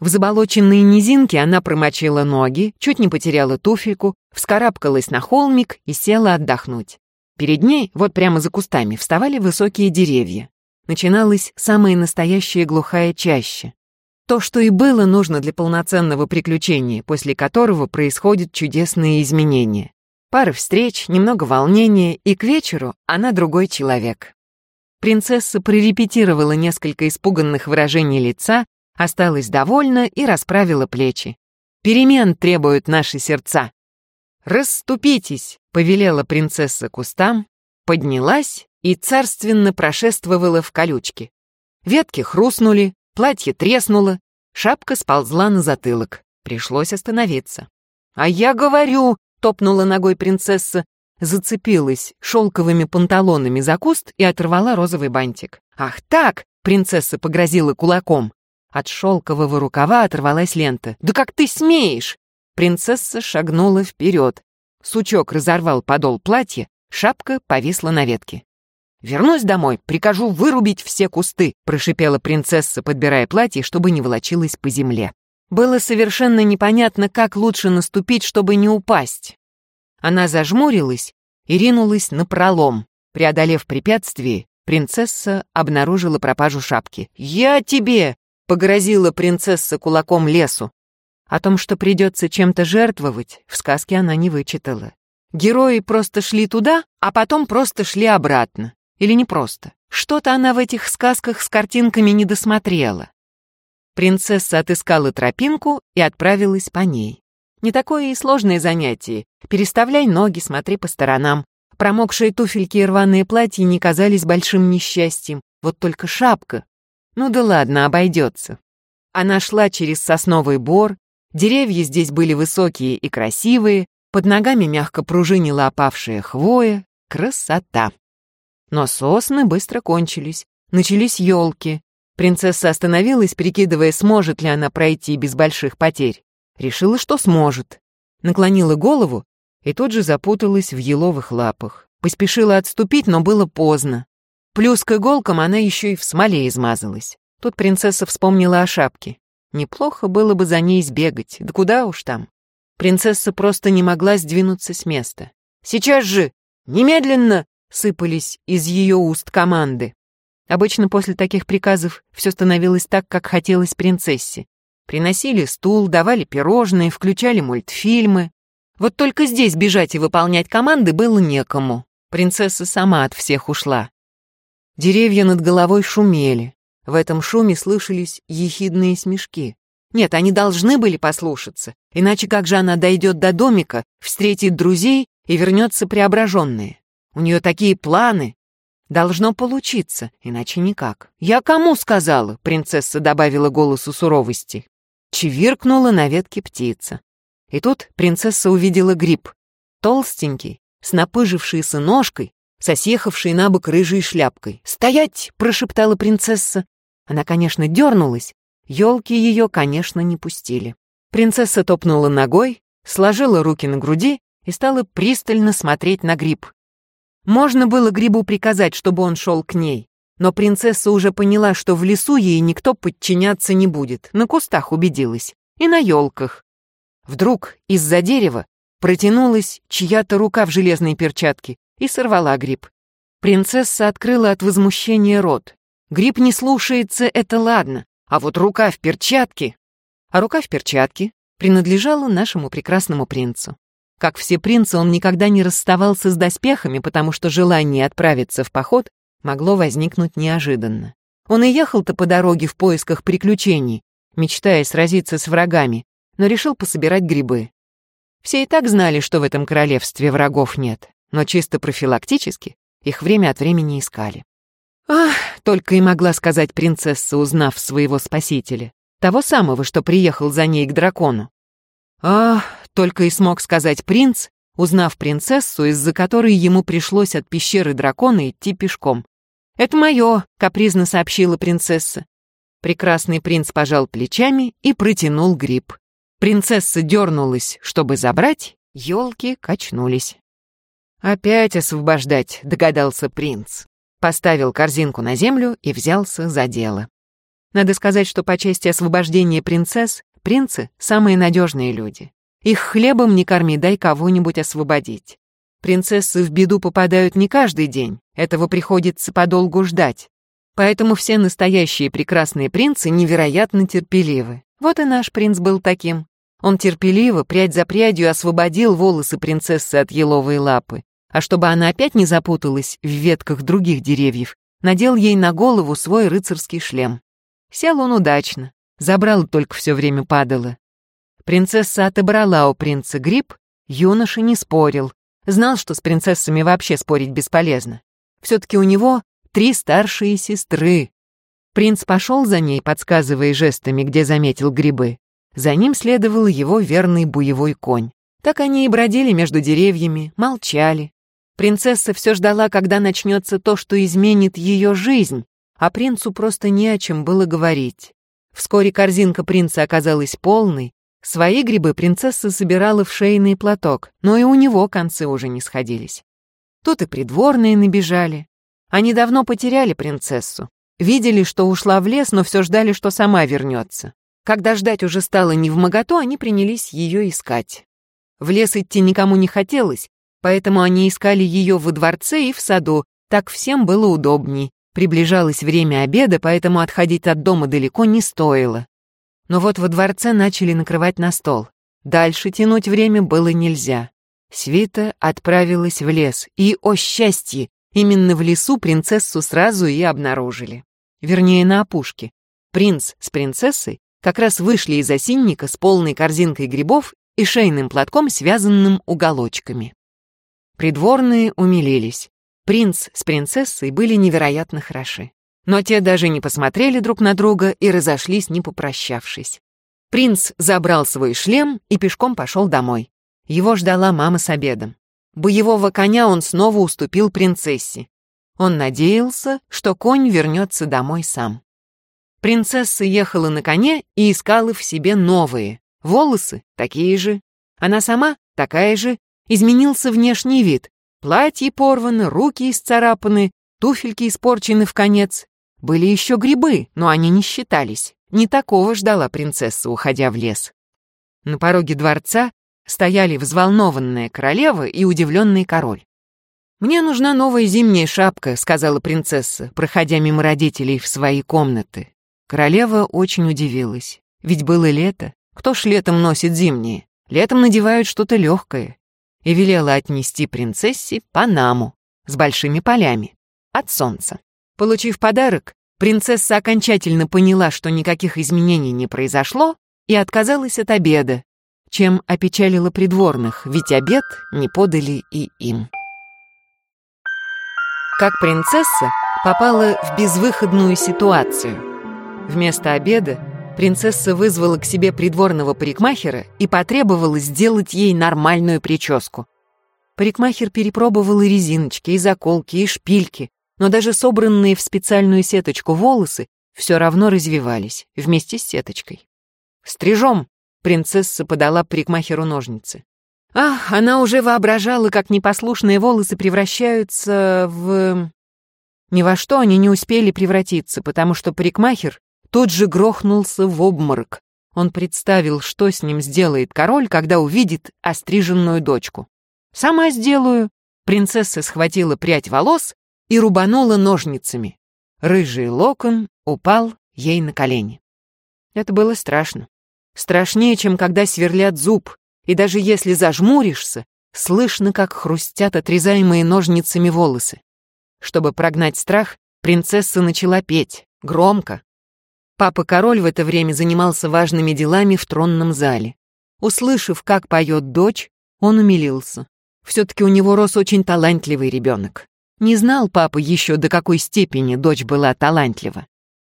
В заболоченные низинки она промочила ноги, чуть не потеряла туфельку, вскарабкалась на холмик и села отдохнуть. Перед ней, вот прямо за кустами, вставали высокие деревья. Начиналась самая настоящая глухая чаща. То, что и было нужно для полноценного приключения, после которого происходят чудесные изменения. Пара встреч, немного волнения, и к вечеру она другой человек. Принцесса прорепетировала несколько испуганных выражений лица, осталась довольна и расправила плечи. «Перемен требуют наши сердца». «Расступитесь», — повелела принцесса кустам, поднялась и царственно прошествовала в колючки. Ветки хрустнули, платье треснуло, шапка сползла на затылок. Пришлось остановиться. «А я говорю», — топнула ногой принцесса, зацепилась шелковыми панталонами за куст и оторвала розовый бантик. «Ах так!» — принцесса погрозила кулаком. От шелкового рукава оторвалась лента. «Да как ты смеешь?» Принцесса шагнула вперед. Сучок разорвал подол платья, шапка повисла на ветке. «Вернусь домой, прикажу вырубить все кусты», прошипела принцесса, подбирая платье, чтобы не волочилось по земле. Было совершенно непонятно, как лучше наступить, чтобы не упасть. Она зажмурилась и ринулась на пролом. Преодолев препятствие, принцесса обнаружила пропажу шапки. «Я тебе!» — погрозила принцесса кулаком лесу. О том, что придется чем-то жертвовать, в сказке она не вычитала. Герои просто шли туда, а потом просто шли обратно. Или не просто. Что-то она в этих сказках с картинками не досмотрела. Принцесса отыскала тропинку и отправилась по ней. Не такое и сложное занятие. Переставляй ноги, смотри по сторонам. Промокшие туфельки и рваные платья не казались большим несчастьем. Вот только шапка. Ну да ладно, обойдется. Она шла через сосновый бор. Деревья здесь были высокие и красивые. Под ногами мягко пружинила опавшая хвоя. Красота. Но сосны быстро кончились. Начались елки. Принцесса остановилась, прикидывая, сможет ли она пройти без больших потерь. Решила, что сможет. Наклонила голову и тут же запуталась в еловых лапах. Поспешила отступить, но было поздно. Плюс к иголкам она еще и в смоле измазалась. Тут принцесса вспомнила о шапке. Неплохо было бы за ней сбегать, да куда уж там. Принцесса просто не могла сдвинуться с места. «Сейчас же! Немедленно!» — сыпались из ее уст команды. Обычно после таких приказов все становилось так, как хотелось принцессе. Приносили стул, давали пирожные, включали мультфильмы. Вот только здесь бежать и выполнять команды было некому. Принцесса сама от всех ушла. Деревья над головой шумели. В этом шуме слышались ехидные смешки. Нет, они должны были послушаться, иначе как же она дойдет до домика, встретит друзей и вернется преображенная? У нее такие планы. Должно получиться, иначе никак. «Я кому сказала?» — принцесса добавила голосу суровости. Чевиркнула на ветке птица. И тут принцесса увидела гриб. Толстенький, с напыжившейся ножкой, сосехавшей на бок рыжей шляпкой. «Стоять!» — прошептала принцесса. Она, конечно, дернулась. Елки ее, конечно, не пустили. Принцесса топнула ногой, сложила руки на груди и стала пристально смотреть на гриб. Можно было грибу приказать, чтобы он шел к ней, но принцесса уже поняла, что в лесу ей никто подчиняться не будет, на кустах убедилась, и на елках. Вдруг из-за дерева протянулась чья-то рука в железной перчатке и сорвала гриб. Принцесса открыла от возмущения рот. Гриб не слушается, это ладно, а вот рука в перчатке... А рука в перчатке принадлежала нашему прекрасному принцу. Как все принцы, он никогда не расставался с доспехами, потому что желание отправиться в поход могло возникнуть неожиданно. Он и ехал-то по дороге в поисках приключений, мечтая сразиться с врагами, но решил пособирать грибы. Все и так знали, что в этом королевстве врагов нет, но чисто профилактически их время от времени искали. Ах, только и могла сказать принцесса, узнав своего спасителя, того самого, что приехал за ней к дракону. Ах, только и смог сказать принц, узнав принцессу, из-за которой ему пришлось от пещеры дракона идти пешком. «Это мое», — капризно сообщила принцесса. Прекрасный принц пожал плечами и протянул гриб. Принцесса дернулась, чтобы забрать, елки качнулись. «Опять освобождать», — догадался принц. Поставил корзинку на землю и взялся за дело. Надо сказать, что по части освобождения принцесс, принцы — самые надежные люди. Их хлебом не корми, дай кого-нибудь освободить. Принцессы в беду попадают не каждый день, этого приходится подолгу ждать. Поэтому все настоящие прекрасные принцы невероятно терпеливы. Вот и наш принц был таким. Он терпеливо, прядь за прядью, освободил волосы принцессы от еловой лапы. А чтобы она опять не запуталась в ветках других деревьев, надел ей на голову свой рыцарский шлем. Сел он удачно, забрал только все время падало. Принцесса отобрала у принца гриб, юноша не спорил. Знал, что с принцессами вообще спорить бесполезно. Все-таки у него три старшие сестры. Принц пошел за ней, подсказывая жестами, где заметил грибы. За ним следовал его верный буевой конь. Так они и бродили между деревьями, молчали. Принцесса все ждала, когда начнется то, что изменит ее жизнь, а принцу просто не о чем было говорить. Вскоре корзинка принца оказалась полной, Свои грибы принцесса собирала в шейный платок, но и у него концы уже не сходились. Тут и придворные набежали. Они давно потеряли принцессу. Видели, что ушла в лес, но все ждали, что сама вернется. Когда ждать уже стало не в моготу, они принялись ее искать. В лес идти никому не хотелось, поэтому они искали ее во дворце и в саду, так всем было удобней. Приближалось время обеда, поэтому отходить от дома далеко не стоило. Но вот во дворце начали накрывать на стол. Дальше тянуть время было нельзя. Свита отправилась в лес, и, о счастье, именно в лесу принцессу сразу и обнаружили. Вернее, на опушке. Принц с принцессой как раз вышли из осинника с полной корзинкой грибов и шейным платком, связанным уголочками. Придворные умилились. Принц с принцессой были невероятно хороши. Но те даже не посмотрели друг на друга и разошлись, не попрощавшись. Принц забрал свой шлем и пешком пошел домой. Его ждала мама с обедом. Боевого коня он снова уступил принцессе. Он надеялся, что конь вернется домой сам. Принцесса ехала на коне и искала в себе новые. Волосы такие же. Она сама такая же. Изменился внешний вид. Платье порвано, руки исцарапаны, туфельки испорчены в конец, были еще грибы, но они не считались. Не такого ждала принцесса, уходя в лес. На пороге дворца стояли взволнованная королева и удивленный король. «Мне нужна новая зимняя шапка», — сказала принцесса, проходя мимо родителей в свои комнаты. Королева очень удивилась. Ведь было лето. Кто ж летом носит зимние? Летом надевают что-то легкое. И велела отнести принцессе панаму с большими полями от солнца. Получив подарок, принцесса окончательно поняла, что никаких изменений не произошло, и отказалась от обеда, чем опечалила придворных, ведь обед не подали и им. Как принцесса попала в безвыходную ситуацию. Вместо обеда принцесса вызвала к себе придворного парикмахера и потребовала сделать ей нормальную прическу. Парикмахер перепробовал и резиночки, и заколки, и шпильки, но даже собранные в специальную сеточку волосы все равно развивались вместе с сеточкой. «Стрижом!» — принцесса подала парикмахеру ножницы. Ах, она уже воображала, как непослушные волосы превращаются в... Ни во что они не успели превратиться, потому что парикмахер тут же грохнулся в обморок. Он представил, что с ним сделает король, когда увидит остриженную дочку. «Сама сделаю». Принцесса схватила прядь волос и рубанула ножницами. Рыжий локон упал ей на колени. Это было страшно. Страшнее, чем когда сверлят зуб, и даже если зажмуришься, слышно, как хрустят отрезаемые ножницами волосы. Чтобы прогнать страх, принцесса начала петь, громко. Папа-король в это время занимался важными делами в тронном зале. Услышав, как поет дочь, он умилился. Все-таки у него рос очень талантливый ребенок. Не знал папа еще, до какой степени дочь была талантлива.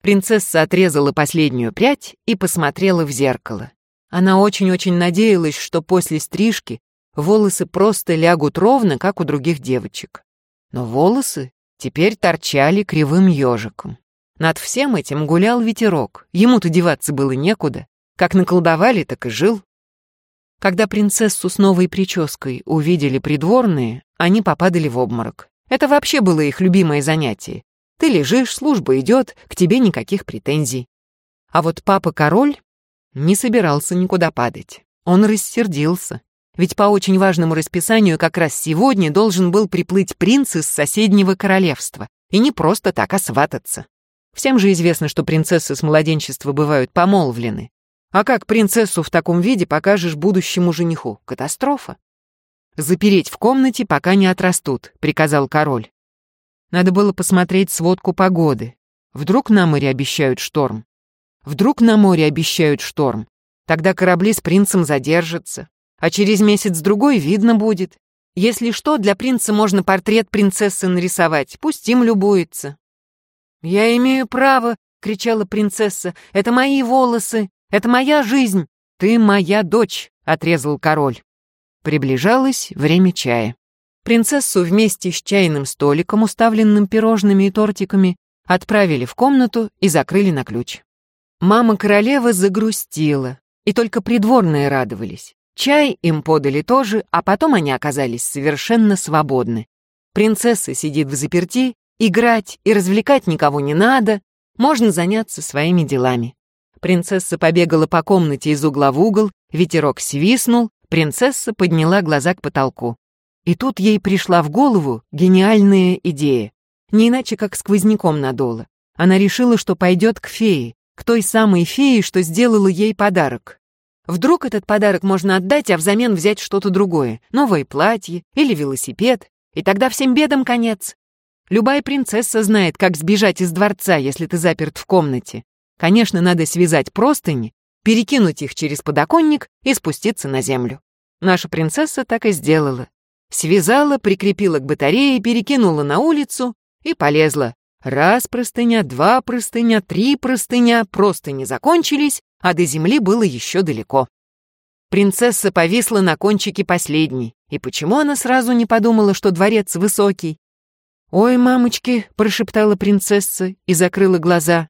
Принцесса отрезала последнюю прядь и посмотрела в зеркало. Она очень-очень надеялась, что после стрижки волосы просто лягут ровно, как у других девочек. Но волосы теперь торчали кривым ежиком. Над всем этим гулял ветерок, ему-то деваться было некуда. Как наколдовали, так и жил. Когда принцессу с новой прической увидели придворные, они попадали в обморок. Это вообще было их любимое занятие. Ты лежишь, служба идет, к тебе никаких претензий. А вот папа-король не собирался никуда падать. Он рассердился. Ведь по очень важному расписанию как раз сегодня должен был приплыть принц из соседнего королевства. И не просто так, а свататься. Всем же известно, что принцессы с младенчества бывают помолвлены. А как принцессу в таком виде покажешь будущему жениху? Катастрофа. «Запереть в комнате, пока не отрастут», — приказал король. Надо было посмотреть сводку погоды. Вдруг на море обещают шторм. Вдруг на море обещают шторм. Тогда корабли с принцем задержатся. А через месяц-другой видно будет. Если что, для принца можно портрет принцессы нарисовать. Пусть им любуется. «Я имею право!» — кричала принцесса. «Это мои волосы! Это моя жизнь! Ты моя дочь!» — отрезал король. Приближалось время чая. Принцессу вместе с чайным столиком, уставленным пирожными и тортиками, отправили в комнату и закрыли на ключ. Мама королевы загрустила, и только придворные радовались. Чай им подали тоже, а потом они оказались совершенно свободны. Принцесса сидит в заперти, играть и развлекать никого не надо, можно заняться своими делами. Принцесса побегала по комнате из угла в угол, ветерок свистнул, принцесса подняла глаза к потолку. И тут ей пришла в голову гениальная идея. Не иначе, как сквозняком надола. Она решила, что пойдет к фее, к той самой фее, что сделала ей подарок. Вдруг этот подарок можно отдать, а взамен взять что-то другое, новое платье или велосипед, и тогда всем бедам конец. Любая принцесса знает, как сбежать из дворца, если ты заперт в комнате. Конечно, надо связать простыни, перекинуть их через подоконник и спуститься на землю. Наша принцесса так и сделала. Связала, прикрепила к батарее, перекинула на улицу и полезла. Раз простыня, два простыня, три простыня, простыни закончились, а до земли было еще далеко. Принцесса повисла на кончике последней. И почему она сразу не подумала, что дворец высокий? «Ой, мамочки!» — прошептала принцесса и закрыла глаза.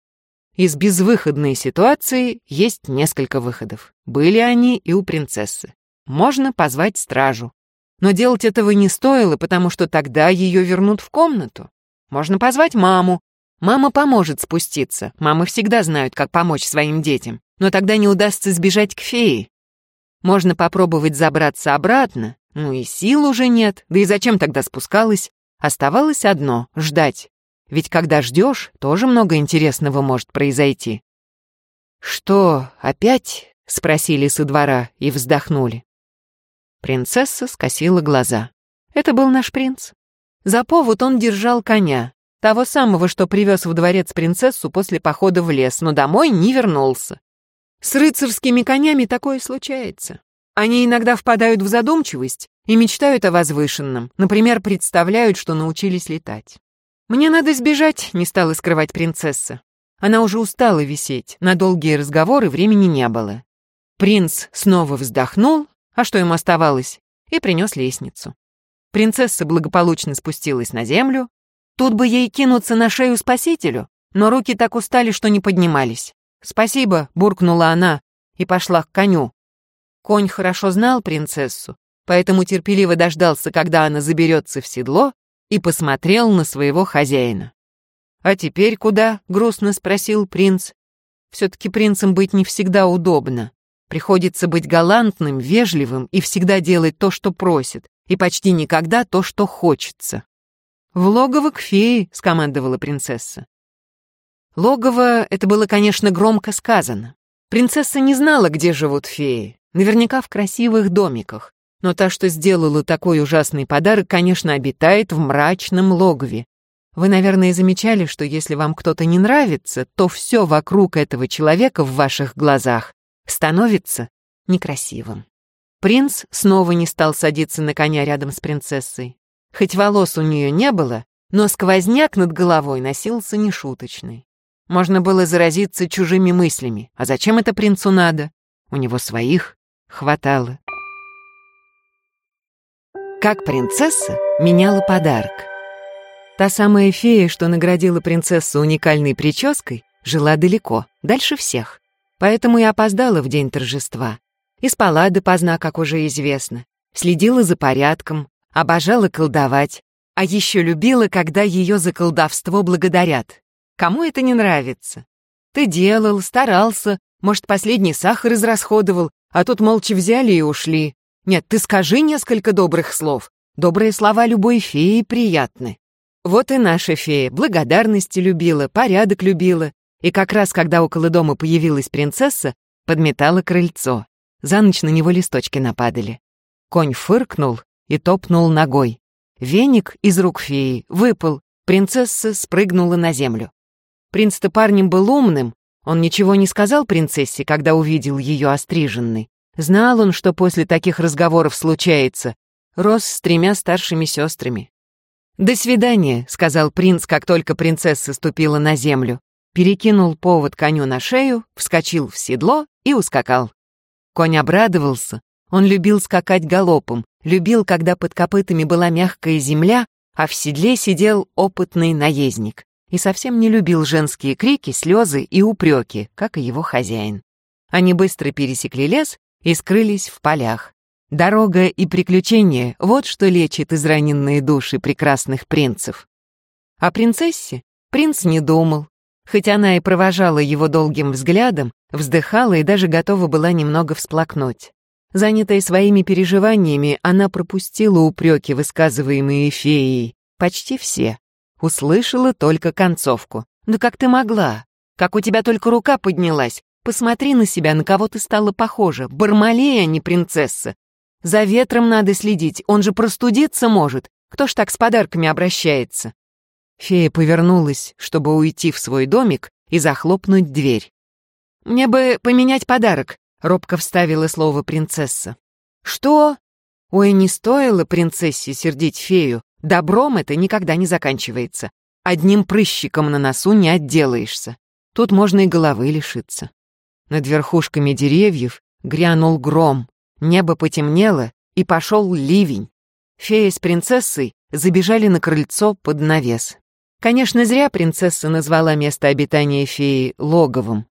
Из безвыходной ситуации есть несколько выходов. Были они и у принцессы. Можно позвать стражу. Но делать этого не стоило, потому что тогда ее вернут в комнату. Можно позвать маму. Мама поможет спуститься. Мамы всегда знают, как помочь своим детям. Но тогда не удастся сбежать к фее. Можно попробовать забраться обратно. Ну и сил уже нет. Да и зачем тогда спускалась? Оставалось одно — ждать. Ведь когда ждешь, тоже много интересного может произойти. «Что, опять?» — спросили со двора и вздохнули. Принцесса скосила глаза. Это был наш принц. За повод он держал коня, того самого, что привез в дворец принцессу после похода в лес, но домой не вернулся. С рыцарскими конями такое случается. Они иногда впадают в задумчивость и мечтают о возвышенном, например, представляют, что научились летать. «Мне надо сбежать», — не стала скрывать принцесса. Она уже устала висеть, на долгие разговоры времени не было. Принц снова вздохнул, а что ему оставалось, и принес лестницу. Принцесса благополучно спустилась на землю. Тут бы ей кинуться на шею спасителю, но руки так устали, что не поднимались. «Спасибо», — буркнула она и пошла к коню. Конь хорошо знал принцессу, поэтому терпеливо дождался, когда она заберется в седло, и посмотрел на своего хозяина. «А теперь куда?» — грустно спросил принц. «Все-таки принцем быть не всегда удобно. Приходится быть галантным, вежливым и всегда делать то, что просит, и почти никогда то, что хочется». «В логово к фее», — скомандовала принцесса. Логово — это было, конечно, громко сказано. Принцесса не знала, где живут феи. Наверняка в красивых домиках. Но та, что сделала такой ужасный подарок, конечно, обитает в мрачном логове. Вы, наверное, замечали, что если вам кто-то не нравится, то все вокруг этого человека в ваших глазах становится некрасивым. Принц снова не стал садиться на коня рядом с принцессой. Хоть волос у нее не было, но сквозняк над головой носился нешуточный. Можно было заразиться чужими мыслями. А зачем это принцу надо? У него своих хватало. Как принцесса меняла подарок. Та самая фея, что наградила принцессу уникальной прической, жила далеко, дальше всех. Поэтому и опоздала в день торжества. И спала допоздна, как уже известно. Следила за порядком, обожала колдовать, а еще любила, когда ее за колдовство благодарят. Кому это не нравится? Ты делал, старался, может, последний сахар израсходовал, а тут молча взяли и ушли. Нет, ты скажи несколько добрых слов. Добрые слова любой феи приятны. Вот и наша фея благодарности любила, порядок любила. И как раз, когда около дома появилась принцесса, подметала крыльцо. За ночь на него листочки нападали. Конь фыркнул и топнул ногой. Веник из рук феи выпал, принцесса спрыгнула на землю. Принц-то парнем был умным, он ничего не сказал принцессе, когда увидел ее остриженной. Знал он, что после таких разговоров случается. Рос с тремя старшими сестрами. «До свидания», — сказал принц, как только принцесса ступила на землю. Перекинул повод коню на шею, вскочил в седло и ускакал. Конь обрадовался. Он любил скакать галопом, любил, когда под копытами была мягкая земля, а в седле сидел опытный наездник. И совсем не любил женские крики, слезы и упреки, как и его хозяин. Они быстро пересекли лес и скрылись в полях. Дорога и приключения — вот что лечит израненные души прекрасных принцев. О принцессе принц не думал, хоть она и провожала его долгим взглядом, вздыхала и даже готова была немного всплакнуть. Занятая своими переживаниями, она пропустила упреки, высказываемые феей, почти все. Услышала только концовку. «Да как ты могла? Как у тебя только рука поднялась? Посмотри на себя, на кого ты стала похожа. Бармалея, а не принцесса. За ветром надо следить, он же простудиться может. Кто ж так с подарками обращается?» Фея повернулась, чтобы уйти в свой домик и захлопнуть дверь. «Мне бы поменять подарок», — робко вставила слово принцесса. «Что?» Ой, не стоило принцессе сердить фею. Добром это никогда не заканчивается. Одним прыщиком на носу не отделаешься. Тут можно и головы лишиться. Над верхушками деревьев грянул гром, небо потемнело, и пошел ливень. Фея с принцессой забежали на крыльцо под навес. Конечно, зря принцесса назвала место обитания феи логовом.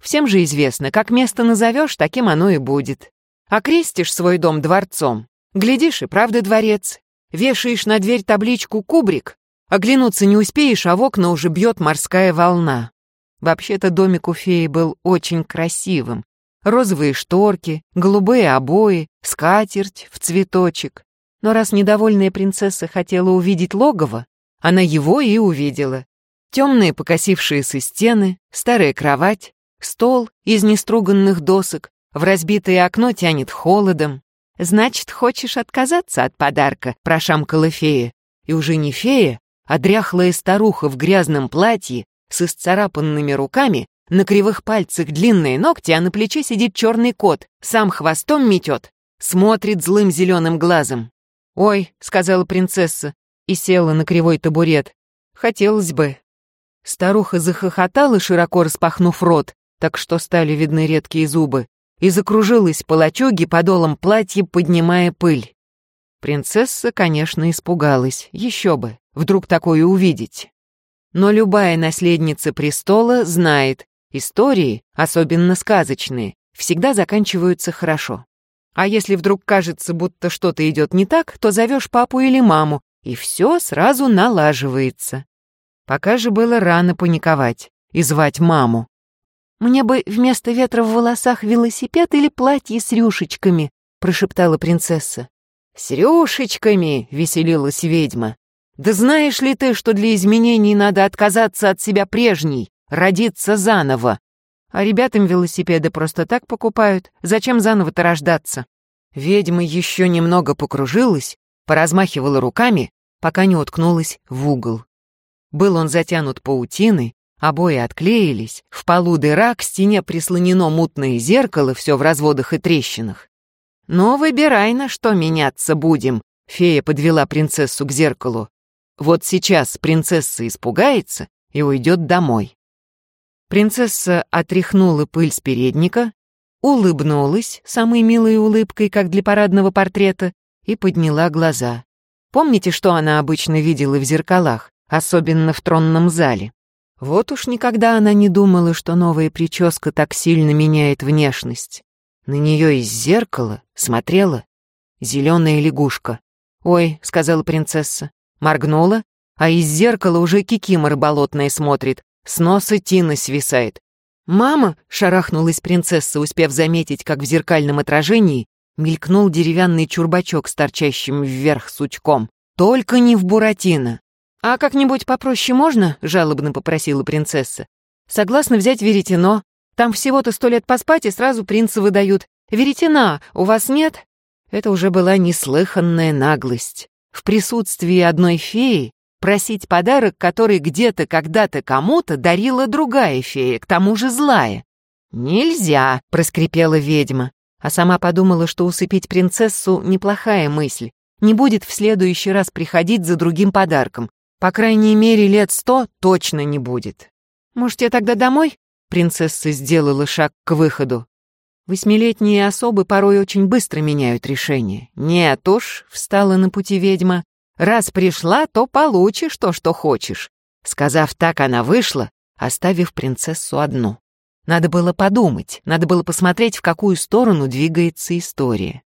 Всем же известно, как место назовешь, таким оно и будет. Окрестишь свой дом дворцом, глядишь и правда дворец. Вешаешь на дверь табличку «Кубрик», оглянуться не успеешь, а в окна уже бьет морская волна. Вообще-то домик у феи был очень красивым. Розовые шторки, голубые обои, скатерть в цветочек. Но раз недовольная принцесса хотела увидеть логово, она его и увидела. Темные покосившиеся стены, старая кровать, стол из неструганных досок, в разбитое окно тянет холодом. «Значит, хочешь отказаться от подарка?» — прошамкала фея. И уже не фея, а дряхлая старуха в грязном платье с исцарапанными руками, на кривых пальцах длинные ногти, а на плече сидит черный кот, сам хвостом метет, смотрит злым зеленым глазом. «Ой», — сказала принцесса, и села на кривой табурет. «Хотелось бы». Старуха захохотала, широко распахнув рот, так что стали видны редкие зубы, и закружилась по лачуге подолом платья, поднимая пыль. Принцесса, конечно, испугалась, еще бы, вдруг такое увидеть. Но любая наследница престола знает, истории, особенно сказочные, всегда заканчиваются хорошо. А если вдруг кажется, будто что-то идет не так, то зовешь папу или маму, и все сразу налаживается. Пока же было рано паниковать и звать маму. «Мне бы вместо ветра в волосах велосипед или платье с рюшечками», прошептала принцесса. «С рюшечками!» — веселилась ведьма. «Да знаешь ли ты, что для изменений надо отказаться от себя прежней, родиться заново? А ребятам велосипеды просто так покупают. Зачем заново-то рождаться? Ведьма еще немного покружилась, поразмахивала руками, пока не уткнулась в угол. Был он затянут паутиной, обои отклеились, в полу дыра, к стене прислонено мутное зеркало, все в разводах и трещинах. «Ну, выбирай, на что меняться будем», — фея подвела принцессу к зеркалу. «Вот сейчас принцесса испугается и уйдет домой. Принцесса отряхнула пыль с передника, улыбнулась самой милой улыбкой, как для парадного портрета, и подняла глаза. Помните, что она обычно видела в зеркалах, особенно в тронном зале? Вот уж никогда она не думала, что новая прическа так сильно меняет внешность. На нее из зеркала смотрела зеленая лягушка. «Ой», — сказала принцесса, моргнула, а из зеркала уже кикимор болотная смотрит, с носа Тина свисает. «Мама!» — шарахнулась принцесса, успев заметить, как в зеркальном отражении мелькнул деревянный чурбачок с торчащим вверх сучком. «Только не в Буратино!» «А как-нибудь попроще можно?» — жалобно попросила принцесса. «Согласна взять веретено. Там всего-то сто лет поспать, и сразу принца выдают. Веретена у вас нет?» Это уже была неслыханная наглость. В присутствии одной феи просить подарок, который где-то когда-то кому-то дарила другая фея, к тому же злая. «Нельзя!» — проскрипела ведьма, а сама подумала, что усыпить принцессу — неплохая мысль. Не будет в следующий раз приходить за другим подарком. По крайней мере, лет сто точно не будет. «Может, я тогда домой?» Принцесса сделала шаг к выходу. Восьмилетние особы порой очень быстро меняют решение. «Нет уж», — встала на пути ведьма, Раз пришла, то получишь то, что хочешь». Сказав так, она вышла, оставив принцессу одну. Надо было подумать, надо было посмотреть, в какую сторону двигается история.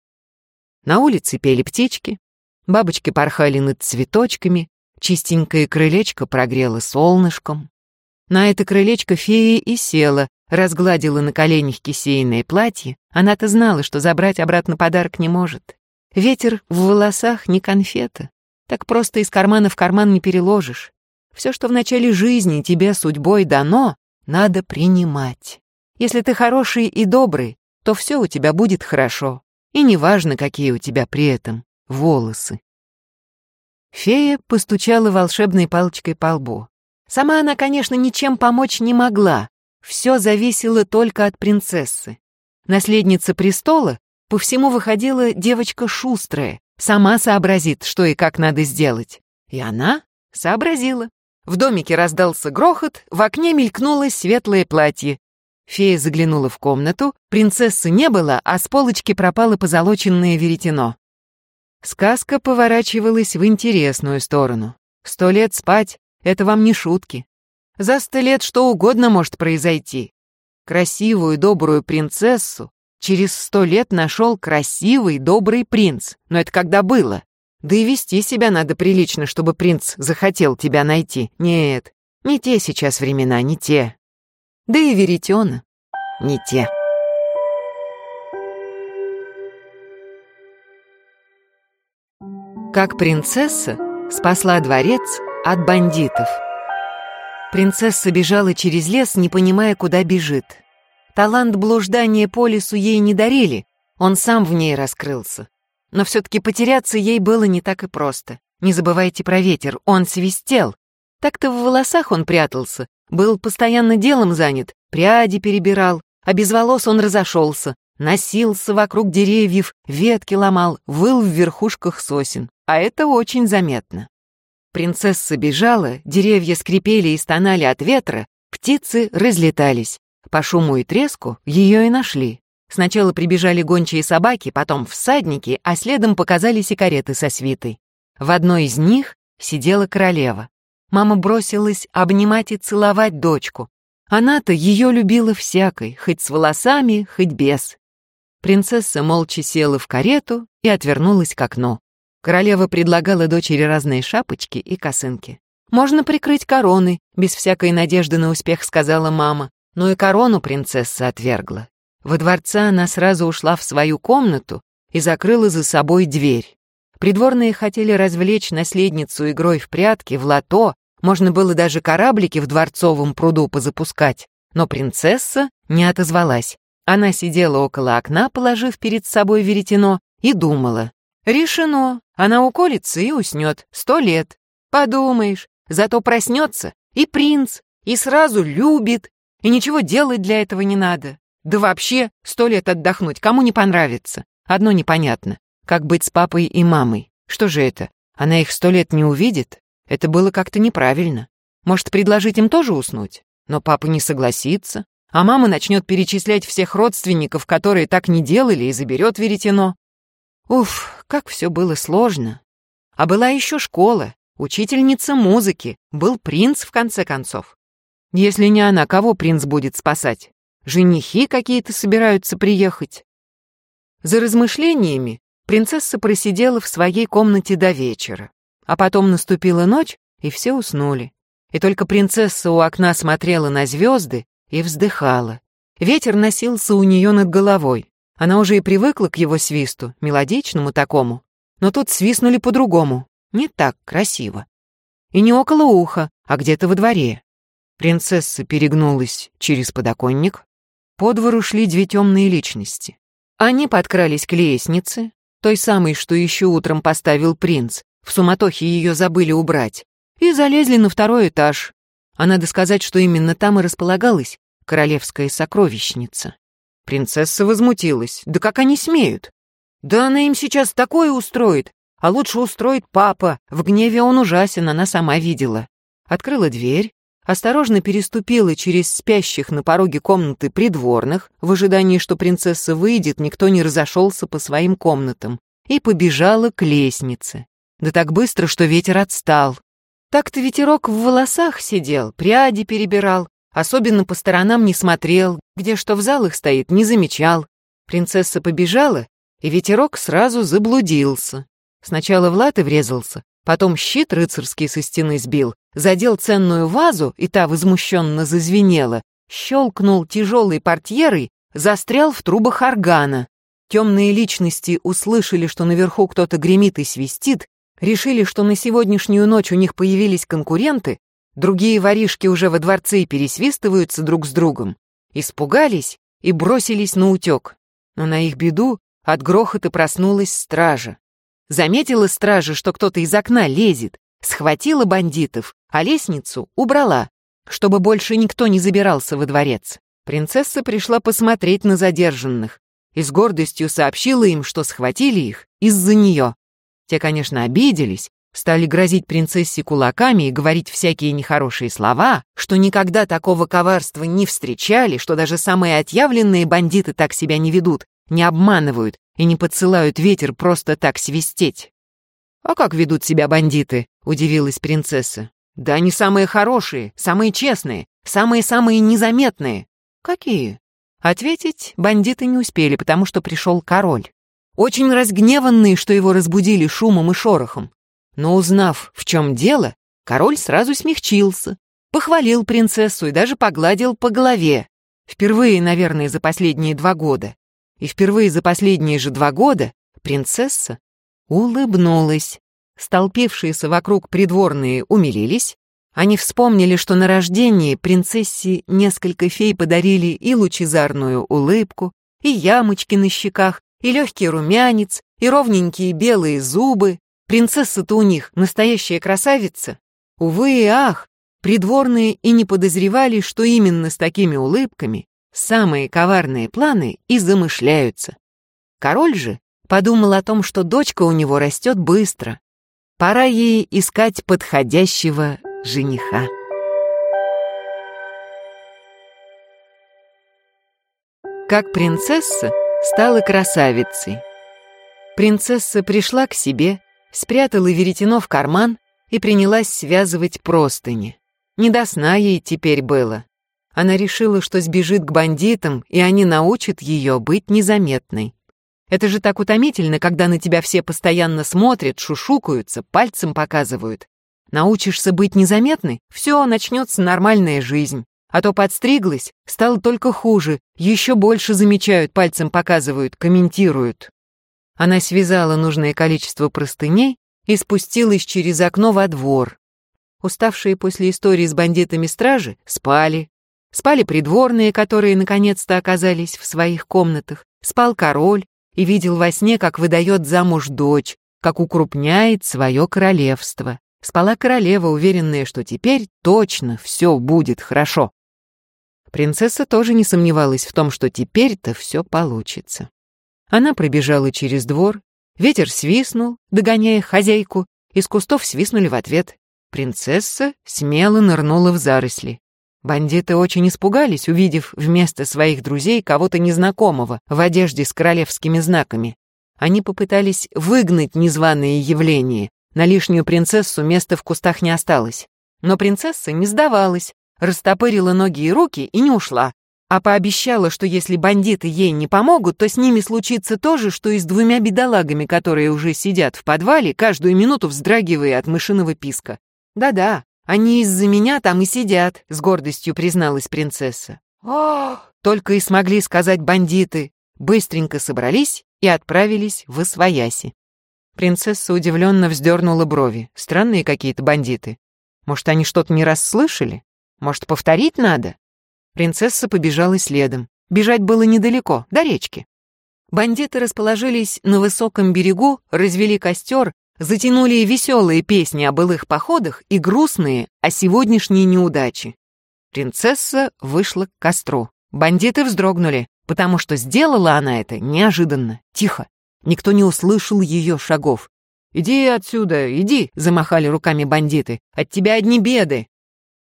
На улице пели птички, бабочки порхали над цветочками, чистенькое крылечко прогрело солнышком. На это крылечко фея и села, разгладила на коленях кисейное платье, она-то знала, что забрать обратно подарок не может. Ветер в волосах не конфета, так просто из кармана в карман не переложишь. Все, что в начале жизни тебе судьбой дано, надо принимать. Если ты хороший и добрый, то все у тебя будет хорошо. И неважно, какие у тебя при этом волосы. Фея постучала волшебной палочкой по лбу. Сама она, конечно, ничем помочь не могла. Все зависело только от принцессы. Наследница престола по всему выходила девочка шустрая, Сама сообразит, что и как надо сделать. И она сообразила. В домике раздался грохот, в окне мелькнуло светлое платье. Фея заглянула в комнату, принцессы не было, а с полочки пропало позолоченное веретено. Сказка поворачивалась в интересную сторону. Сто лет спать — это вам не шутки. За сто лет что угодно может произойти. Красивую, добрую принцессу Через сто лет нашел красивый, добрый принц. Но это когда было. Да и вести себя надо прилично, чтобы принц захотел тебя найти. Нет, не те сейчас времена, не те. Да и веретена не те. Как принцесса спасла дворец от бандитов. Принцесса бежала через лес, не понимая, куда бежит. Талант блуждания по лесу ей не дарили, он сам в ней раскрылся. Но все-таки потеряться ей было не так и просто. Не забывайте про ветер, он свистел. Так-то в волосах он прятался, был постоянно делом занят, пряди перебирал, а без волос он разошелся, носился вокруг деревьев, ветки ломал, выл в верхушках сосен. А это очень заметно. Принцесса бежала, деревья скрипели и стонали от ветра, птицы разлетались. По шуму и треску ее и нашли. Сначала прибежали гончие собаки, потом всадники, а следом показались и кареты со свитой. В одной из них сидела королева. Мама бросилась обнимать и целовать дочку. Она-то ее любила всякой, хоть с волосами, хоть без. Принцесса молча села в карету и отвернулась к окну. Королева предлагала дочери разные шапочки и косынки. «Можно прикрыть короны», — без всякой надежды на успех сказала мама. Но и корону принцесса отвергла. Во дворце она сразу ушла в свою комнату и закрыла за собой дверь. Придворные хотели развлечь наследницу игрой в прятки, в лото, можно было даже кораблики в дворцовом пруду позапускать, но принцесса не отозвалась. Она сидела около окна, положив перед собой веретено, и думала. Решено, она уколется и уснет, сто лет. Подумаешь, зато проснется и принц, и сразу любит, и ничего делать для этого не надо. Да вообще, сто лет отдохнуть, кому не понравится. Одно непонятно, как быть с папой и мамой. Что же это, она их сто лет не увидит? Это было как-то неправильно. Может, предложить им тоже уснуть? Но папа не согласится, а мама начнет перечислять всех родственников, которые так не делали, и заберет веретено. Уф, как все было сложно. А была еще школа, учительница музыки, был принц, в конце концов. Если не она, кого принц будет спасать? Женихи какие-то собираются приехать. За размышлениями принцесса просидела в своей комнате до вечера. А потом наступила ночь, и все уснули. И только принцесса у окна смотрела на звезды и вздыхала. Ветер носился у нее над головой. Она уже и привыкла к его свисту, мелодичному такому. Но тут свистнули по-другому, не так красиво. И не около уха, а где-то во дворе. Принцесса перегнулась через подоконник. По двору шли две темные личности. Они подкрались к лестнице, той самой, что еще утром поставил принц. В суматохе ее забыли убрать. И залезли на второй этаж. А надо сказать, что именно там и располагалась королевская сокровищница. Принцесса возмутилась. Да как они смеют? Да она им сейчас такое устроит. А лучше устроит папа. В гневе он ужасен, она сама видела. Открыла дверь, осторожно переступила через спящих на пороге комнаты придворных, в ожидании, что принцесса выйдет, никто не разошелся по своим комнатам, и побежала к лестнице. Да так быстро, что ветер отстал. Так-то ветерок в волосах сидел, пряди перебирал, особенно по сторонам не смотрел, где что в залах стоит, не замечал. Принцесса побежала, и ветерок сразу заблудился. Сначала в латы врезался, потом щит рыцарский со стены сбил, задел ценную вазу, и та возмущенно зазвенела, щелкнул тяжелой портьерой, застрял в трубах органа. Темные личности услышали, что наверху кто-то гремит и свистит, решили, что на сегодняшнюю ночь у них появились конкуренты, другие воришки уже во дворце пересвистываются друг с другом, испугались и бросились на утек. Но на их беду от грохота проснулась стража. Заметила стража, что кто-то из окна лезет, схватила бандитов, а лестницу убрала, чтобы больше никто не забирался во дворец. Принцесса пришла посмотреть на задержанных и с гордостью сообщила им, что схватили их из-за нее. Те, конечно, обиделись, стали грозить принцессе кулаками и говорить всякие нехорошие слова, что никогда такого коварства не встречали, что даже самые отъявленные бандиты так себя не ведут, не обманывают и не подсылают ветер просто так свистеть. «А как ведут себя бандиты?» — удивилась принцесса. «Да они самые хорошие, самые честные, самые-самые незаметные». «Какие?» Ответить бандиты не успели, потому что пришел король. Очень разгневанный, что его разбудили шумом и шорохом. Но узнав, в чем дело, король сразу смягчился, похвалил принцессу и даже погладил по голове. Впервые, наверное, за последние два года. И впервые за последние же два года принцесса улыбнулась. Столпившиеся вокруг придворные умилились. Они вспомнили, что на рождении принцессе несколько фей подарили и лучезарную улыбку, и ямочки на щеках, и легкий румянец, и ровненькие белые зубы. Принцесса-то у них настоящая красавица. Увы и ах, придворные и не подозревали, что именно с такими улыбками самые коварные планы и замышляются. Король же Подумал о том, что дочка у него растет быстро. Пора ей искать подходящего жениха. Как принцесса стала красавицей. Принцесса пришла к себе, спрятала веретено в карман и принялась связывать простыни. Не до сна ей теперь было. Она решила, что сбежит к бандитам, и они научат ее быть незаметной. Это же так утомительно, когда на тебя все постоянно смотрят, шушукаются, пальцем показывают. Научишься быть незаметной, все, начнется нормальная жизнь. А то подстриглась, стало только хуже, еще больше замечают, пальцем показывают, комментируют. Она связала нужное количество простыней и спустилась через окно во двор. Уставшие после истории с бандитами стражи спали. Спали придворные, которые наконец-то оказались в своих комнатах. Спал король и видел во сне, как выдает замуж дочь, как укрупняет свое королевство. Спала королева, уверенная, что теперь точно все будет хорошо. Принцесса тоже не сомневалась в том, что теперь-то все получится. Она пробежала через двор, ветер свистнул, догоняя хозяйку, из кустов свистнули в ответ. Принцесса смело нырнула в заросли. Бандиты очень испугались, увидев вместо своих друзей кого-то незнакомого в одежде с королевскими знаками. Они попытались выгнать незваные явления. На лишнюю принцессу места в кустах не осталось. Но принцесса не сдавалась, растопырила ноги и руки и не ушла, а пообещала, что если бандиты ей не помогут, то с ними случится то же, что и с двумя бедолагами, которые уже сидят в подвале, каждую минуту вздрагивая от мышиного писка. Да-да, они из-за меня там и сидят, с гордостью призналась принцесса. Ох, только и смогли сказать бандиты. Быстренько собрались и отправились в Освояси. Принцесса удивленно вздернула брови. Странные какие-то бандиты. Может, они что-то не расслышали? Может, повторить надо? Принцесса побежала следом. Бежать было недалеко, до речки. Бандиты расположились на высоком берегу, развели костер, затянули веселые песни о былых походах и грустные о сегодняшней неудаче. Принцесса вышла к костру. Бандиты вздрогнули, потому что сделала она это неожиданно, тихо. Никто не услышал ее шагов. «Иди отсюда, иди!» — замахали руками бандиты. «От тебя одни беды!»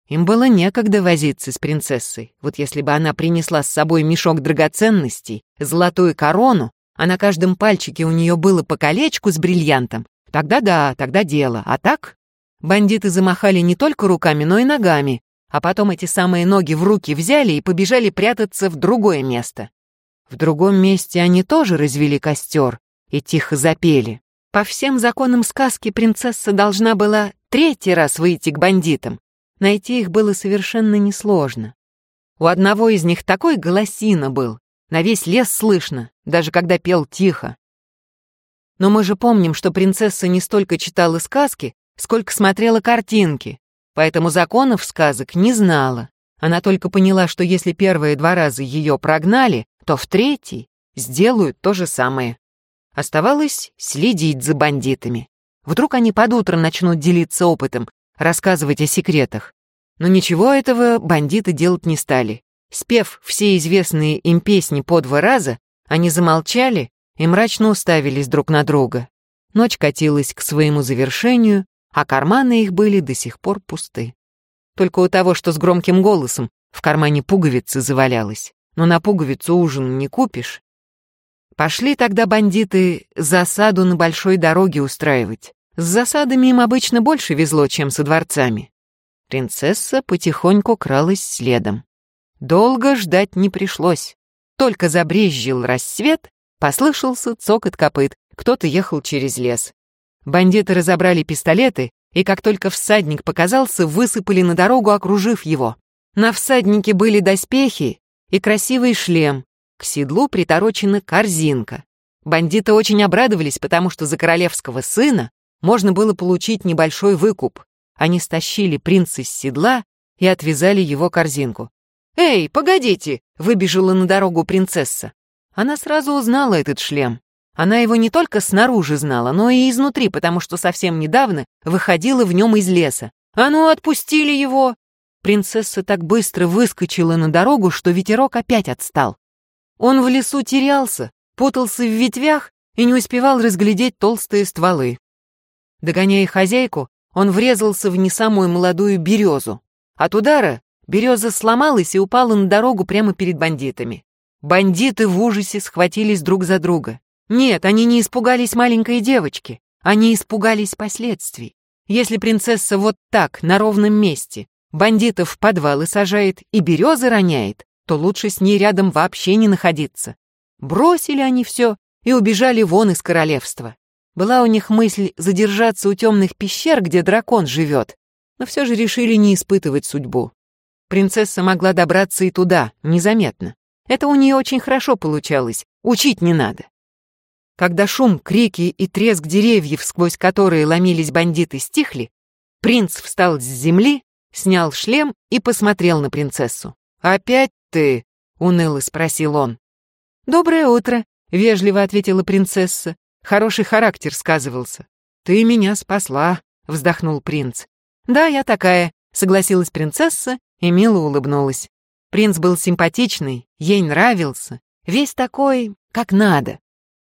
Им было некогда возиться с принцессой. Вот если бы она принесла с собой мешок драгоценностей, золотую корону, а на каждом пальчике у нее было по колечку с бриллиантом, тогда да, тогда дело. А так? Бандиты замахали не только руками, но и ногами, а потом эти самые ноги в руки взяли и побежали прятаться в другое место. В другом месте они тоже развели костер и тихо запели. По всем законам сказки принцесса должна была третий раз выйти к бандитам, Найти их было совершенно несложно. У одного из них такой голосина был, на весь лес слышно, даже когда пел тихо. Но мы же помним, что принцесса не столько читала сказки, сколько смотрела картинки, поэтому законов сказок не знала. Она только поняла, что если первые два раза ее прогнали, то в третий сделают то же самое. Оставалось следить за бандитами. Вдруг они под утро начнут делиться опытом, рассказывать о секретах. Но ничего этого бандиты делать не стали. Спев все известные им песни по два раза, они замолчали и мрачно уставились друг на друга. Ночь катилась к своему завершению, а карманы их были до сих пор пусты. Только у того, что с громким голосом, в кармане пуговицы завалялась. Но на пуговицу ужин не купишь. Пошли тогда бандиты засаду на большой дороге устраивать. С засадами им обычно больше везло, чем со дворцами. Принцесса потихоньку кралась следом. Долго ждать не пришлось. Только забрезжил рассвет, послышался цокот копыт, кто-то ехал через лес. Бандиты разобрали пистолеты, и как только всадник показался, высыпали на дорогу, окружив его. На всаднике были доспехи и красивый шлем, к седлу приторочена корзинка. Бандиты очень обрадовались, потому что за королевского сына можно было получить небольшой выкуп. Они стащили принца с седла и отвязали его корзинку. «Эй, погодите!» — выбежала на дорогу принцесса. Она сразу узнала этот шлем. Она его не только снаружи знала, но и изнутри, потому что совсем недавно выходила в нем из леса. «А ну, отпустили его!» Принцесса так быстро выскочила на дорогу, что ветерок опять отстал. Он в лесу терялся, путался в ветвях и не успевал разглядеть толстые стволы. Догоняя хозяйку, он врезался в не самую молодую березу. От удара береза сломалась и упала на дорогу прямо перед бандитами. Бандиты в ужасе схватились друг за друга. Нет, они не испугались маленькой девочки, они испугались последствий. Если принцесса вот так, на ровном месте, бандитов в подвалы сажает и березы роняет, то лучше с ней рядом вообще не находиться. Бросили они все и убежали вон из королевства. Была у них мысль задержаться у темных пещер, где дракон живет, но все же решили не испытывать судьбу. Принцесса могла добраться и туда, незаметно. Это у нее очень хорошо получалось, учить не надо. Когда шум, крики и треск деревьев, сквозь которые ломились бандиты, стихли, принц встал с земли, снял шлем и посмотрел на принцессу. «Опять ты?» — уныло спросил он. «Доброе утро», — вежливо ответила принцесса. Хороший характер сказывался. «Ты меня спасла», — вздохнул принц. «Да, я такая», — согласилась принцесса и мило улыбнулась. Принц был симпатичный, ей нравился, весь такой, как надо.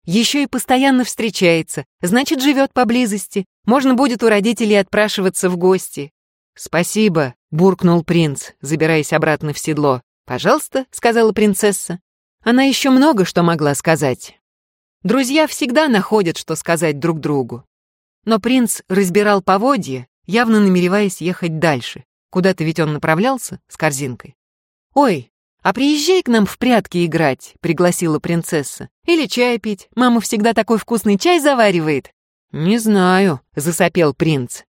Еще и постоянно встречается, значит, живет поблизости. Можно будет у родителей отпрашиваться в гости. «Спасибо», — буркнул принц, забираясь обратно в седло. «Пожалуйста», — сказала принцесса. Она еще много что могла сказать. Друзья всегда находят, что сказать друг другу. Но принц разбирал поводья, явно намереваясь ехать дальше. Куда-то ведь он направлялся с корзинкой. «Ой, «А приезжай к нам в прятки играть», — пригласила принцесса. «Или чай пить. Мама всегда такой вкусный чай заваривает». «Не знаю», — засопел принц.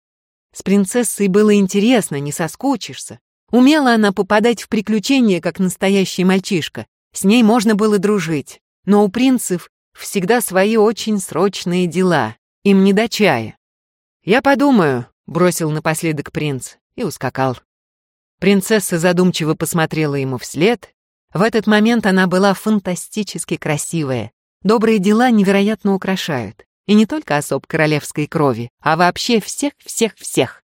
С принцессой было интересно, не соскучишься. Умела она попадать в приключения, как настоящий мальчишка. С ней можно было дружить. Но у принцев всегда свои очень срочные дела. Им не до чая. «Я подумаю», — бросил напоследок принц и ускакал. Принцесса задумчиво посмотрела ему вслед. В этот момент она была фантастически красивая. Добрые дела невероятно украшают. И не только особ королевской крови, а вообще всех-всех-всех.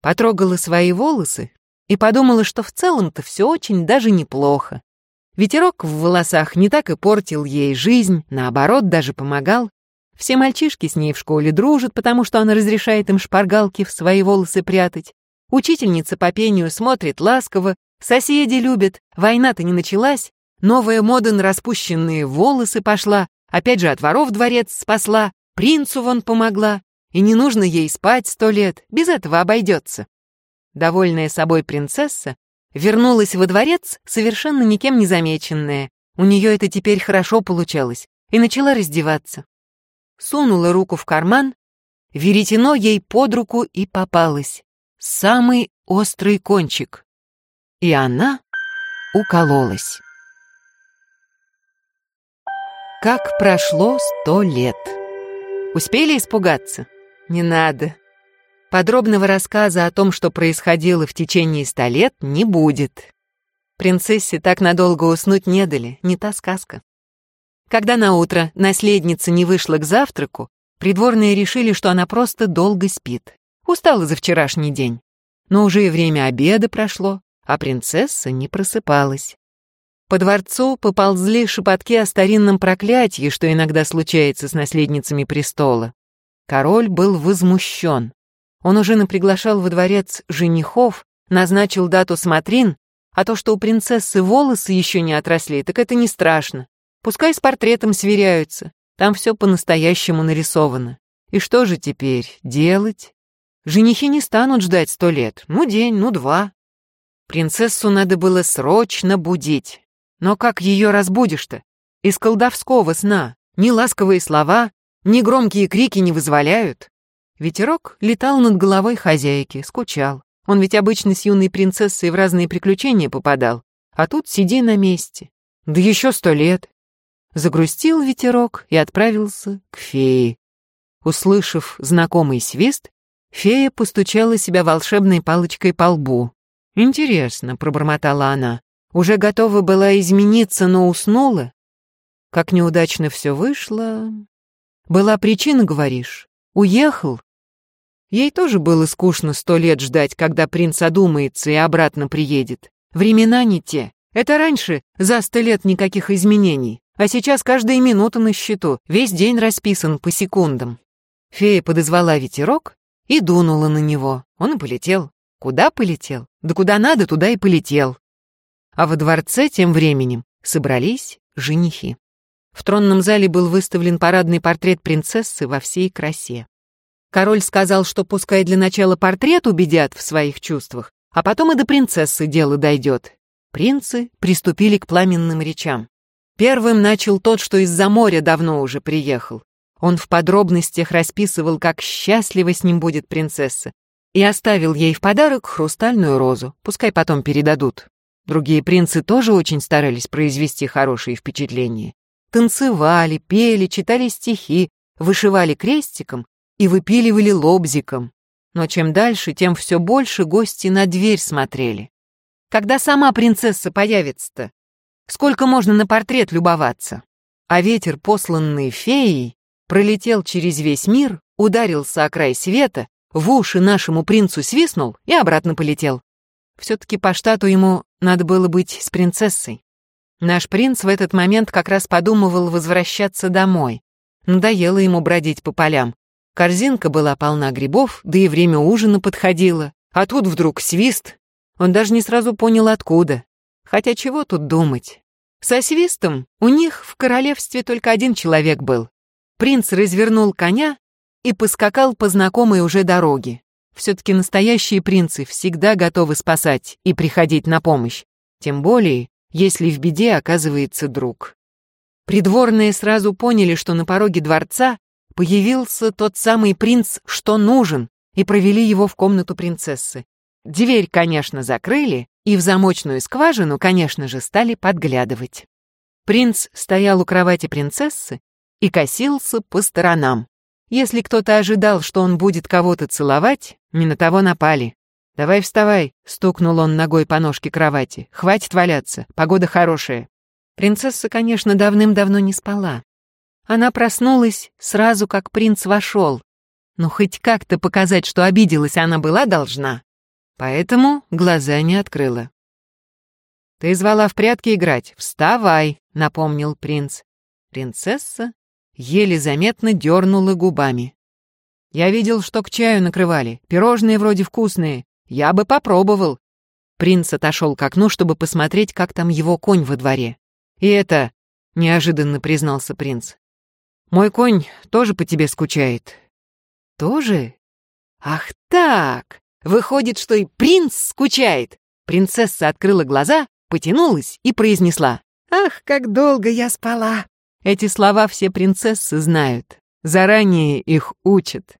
Потрогала свои волосы и подумала, что в целом-то все очень даже неплохо. Ветерок в волосах не так и портил ей жизнь, наоборот, даже помогал. Все мальчишки с ней в школе дружат, потому что она разрешает им шпаргалки в свои волосы прятать. Учительница по пению смотрит ласково, соседи любят, война-то не началась, новая мода на распущенные волосы пошла, опять же от воров дворец спасла, принцу вон помогла, и не нужно ей спать сто лет, без этого обойдется. Довольная собой принцесса вернулась во дворец, совершенно никем не замеченная. У нее это теперь хорошо получалось, и начала раздеваться. Сунула руку в карман, веретено ей под руку и попалось самый острый кончик. И она укололась. Как прошло сто лет. Успели испугаться? Не надо. Подробного рассказа о том, что происходило в течение ста лет, не будет. Принцессе так надолго уснуть не дали, не та сказка. Когда на утро наследница не вышла к завтраку, придворные решили, что она просто долго спит. Устала за вчерашний день. Но уже и время обеда прошло, а принцесса не просыпалась. По дворцу поползли шепотки о старинном проклятии, что иногда случается с наследницами престола. Король был возмущен. Он уже наприглашал во дворец женихов, назначил дату смотрин, а то, что у принцессы волосы еще не отросли, так это не страшно. Пускай с портретом сверяются, там все по-настоящему нарисовано. И что же теперь делать? Женихи не станут ждать сто лет, ну день, ну два. Принцессу надо было срочно будить. Но как ее разбудишь-то? Из колдовского сна ни ласковые слова, ни громкие крики не вызволяют. Ветерок летал над головой хозяйки, скучал. Он ведь обычно с юной принцессой в разные приключения попадал. А тут сиди на месте. Да еще сто лет. Загрустил ветерок и отправился к фее. Услышав знакомый свист, Фея постучала себя волшебной палочкой по лбу. «Интересно», — пробормотала она, — «уже готова была измениться, но уснула? Как неудачно все вышло. Была причина, говоришь? Уехал?» Ей тоже было скучно сто лет ждать, когда принц одумается и обратно приедет. Времена не те. Это раньше за сто лет никаких изменений, а сейчас каждая минута на счету, весь день расписан по секундам. Фея подозвала ветерок, и дунула на него. Он и полетел. Куда полетел? Да куда надо, туда и полетел. А во дворце тем временем собрались женихи. В тронном зале был выставлен парадный портрет принцессы во всей красе. Король сказал, что пускай для начала портрет убедят в своих чувствах, а потом и до принцессы дело дойдет. Принцы приступили к пламенным речам. Первым начал тот, что из-за моря давно уже приехал. Он в подробностях расписывал, как счастлива с ним будет принцесса, и оставил ей в подарок хрустальную розу, пускай потом передадут. Другие принцы тоже очень старались произвести хорошие впечатления. Танцевали, пели, читали стихи, вышивали крестиком и выпиливали лобзиком. Но чем дальше, тем все больше гости на дверь смотрели. Когда сама принцесса появится-то? Сколько можно на портрет любоваться? А ветер, посланный феей, пролетел через весь мир, ударился о край света, в уши нашему принцу свистнул и обратно полетел. Все-таки по штату ему надо было быть с принцессой. Наш принц в этот момент как раз подумывал возвращаться домой. Надоело ему бродить по полям. Корзинка была полна грибов, да и время ужина подходило. А тут вдруг свист. Он даже не сразу понял, откуда. Хотя чего тут думать? Со свистом у них в королевстве только один человек был. Принц развернул коня и поскакал по знакомой уже дороге. Все-таки настоящие принцы всегда готовы спасать и приходить на помощь. Тем более, если в беде оказывается друг. Придворные сразу поняли, что на пороге дворца появился тот самый принц, что нужен, и провели его в комнату принцессы. Дверь, конечно, закрыли, и в замочную скважину, конечно же, стали подглядывать. Принц стоял у кровати принцессы и косился по сторонам. Если кто-то ожидал, что он будет кого-то целовать, не на того напали. «Давай вставай», — стукнул он ногой по ножке кровати. «Хватит валяться, погода хорошая». Принцесса, конечно, давным-давно не спала. Она проснулась сразу, как принц вошел. Но хоть как-то показать, что обиделась она была должна. Поэтому глаза не открыла. «Ты звала в прятки играть? Вставай!» — напомнил принц. Принцесса еле заметно дернула губами. «Я видел, что к чаю накрывали. Пирожные вроде вкусные. Я бы попробовал». Принц отошел к окну, чтобы посмотреть, как там его конь во дворе. «И это...» — неожиданно признался принц. Мой конь тоже по тебе скучает». «Тоже? Ах так! Выходит, что и принц скучает!» Принцесса открыла глаза, потянулась и произнесла. «Ах, как долго я спала!» Эти слова все принцессы знают. Заранее их учат.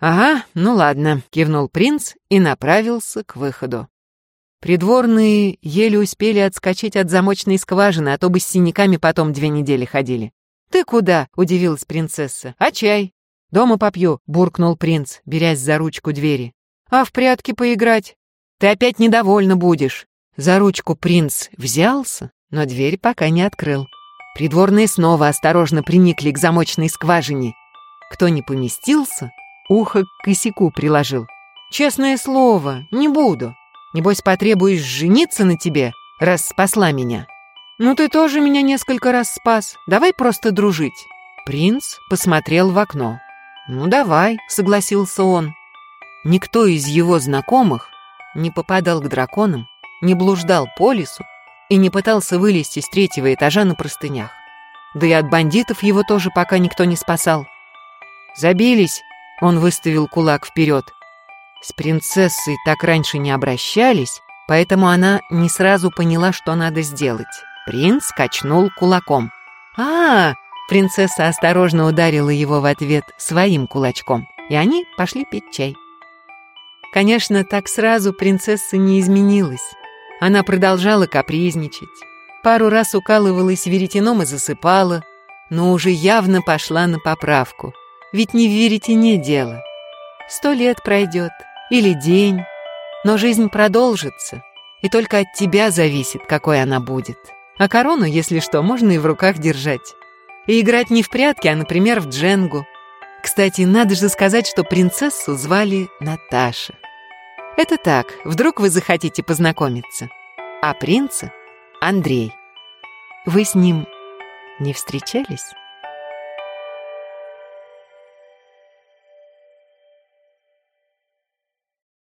«Ага, ну ладно», — кивнул принц и направился к выходу. Придворные еле успели отскочить от замочной скважины, а то бы с синяками потом две недели ходили. «Ты куда?» — удивилась принцесса. «А чай?» «Дома попью», — буркнул принц, берясь за ручку двери. «А в прятки поиграть?» «Ты опять недовольна будешь». За ручку принц взялся, но дверь пока не открыл. Придворные снова осторожно приникли к замочной скважине. Кто не поместился, ухо к косяку приложил. «Честное слово, не буду. Небось, потребуешь жениться на тебе, раз спасла меня». «Ну ты тоже меня несколько раз спас. Давай просто дружить». Принц посмотрел в окно. «Ну давай», — согласился он. Никто из его знакомых не попадал к драконам, не блуждал по лесу и не пытался вылезти с третьего этажа на простынях. Да и от бандитов его тоже пока никто не спасал. «Забились», — он выставил кулак вперед. С принцессой так раньше не обращались, поэтому она не сразу поняла, что надо сделать. Принц качнул кулаком. а, Принцесса осторожно ударила его в ответ своим кулачком, и они пошли пить чай. Конечно, так сразу принцесса не изменилась. Она продолжала капризничать. Пару раз укалывалась веретеном и засыпала, но уже явно пошла на поправку. Ведь не в веретене дело. Сто лет пройдет, или день, но жизнь продолжится, и только от тебя зависит, какой она будет. А корону, если что, можно и в руках держать. И играть не в прятки, а, например, в дженгу. Кстати, надо же сказать, что принцессу звали Наташа. Это так, вдруг вы захотите познакомиться. А принца — Андрей. Вы с ним не встречались?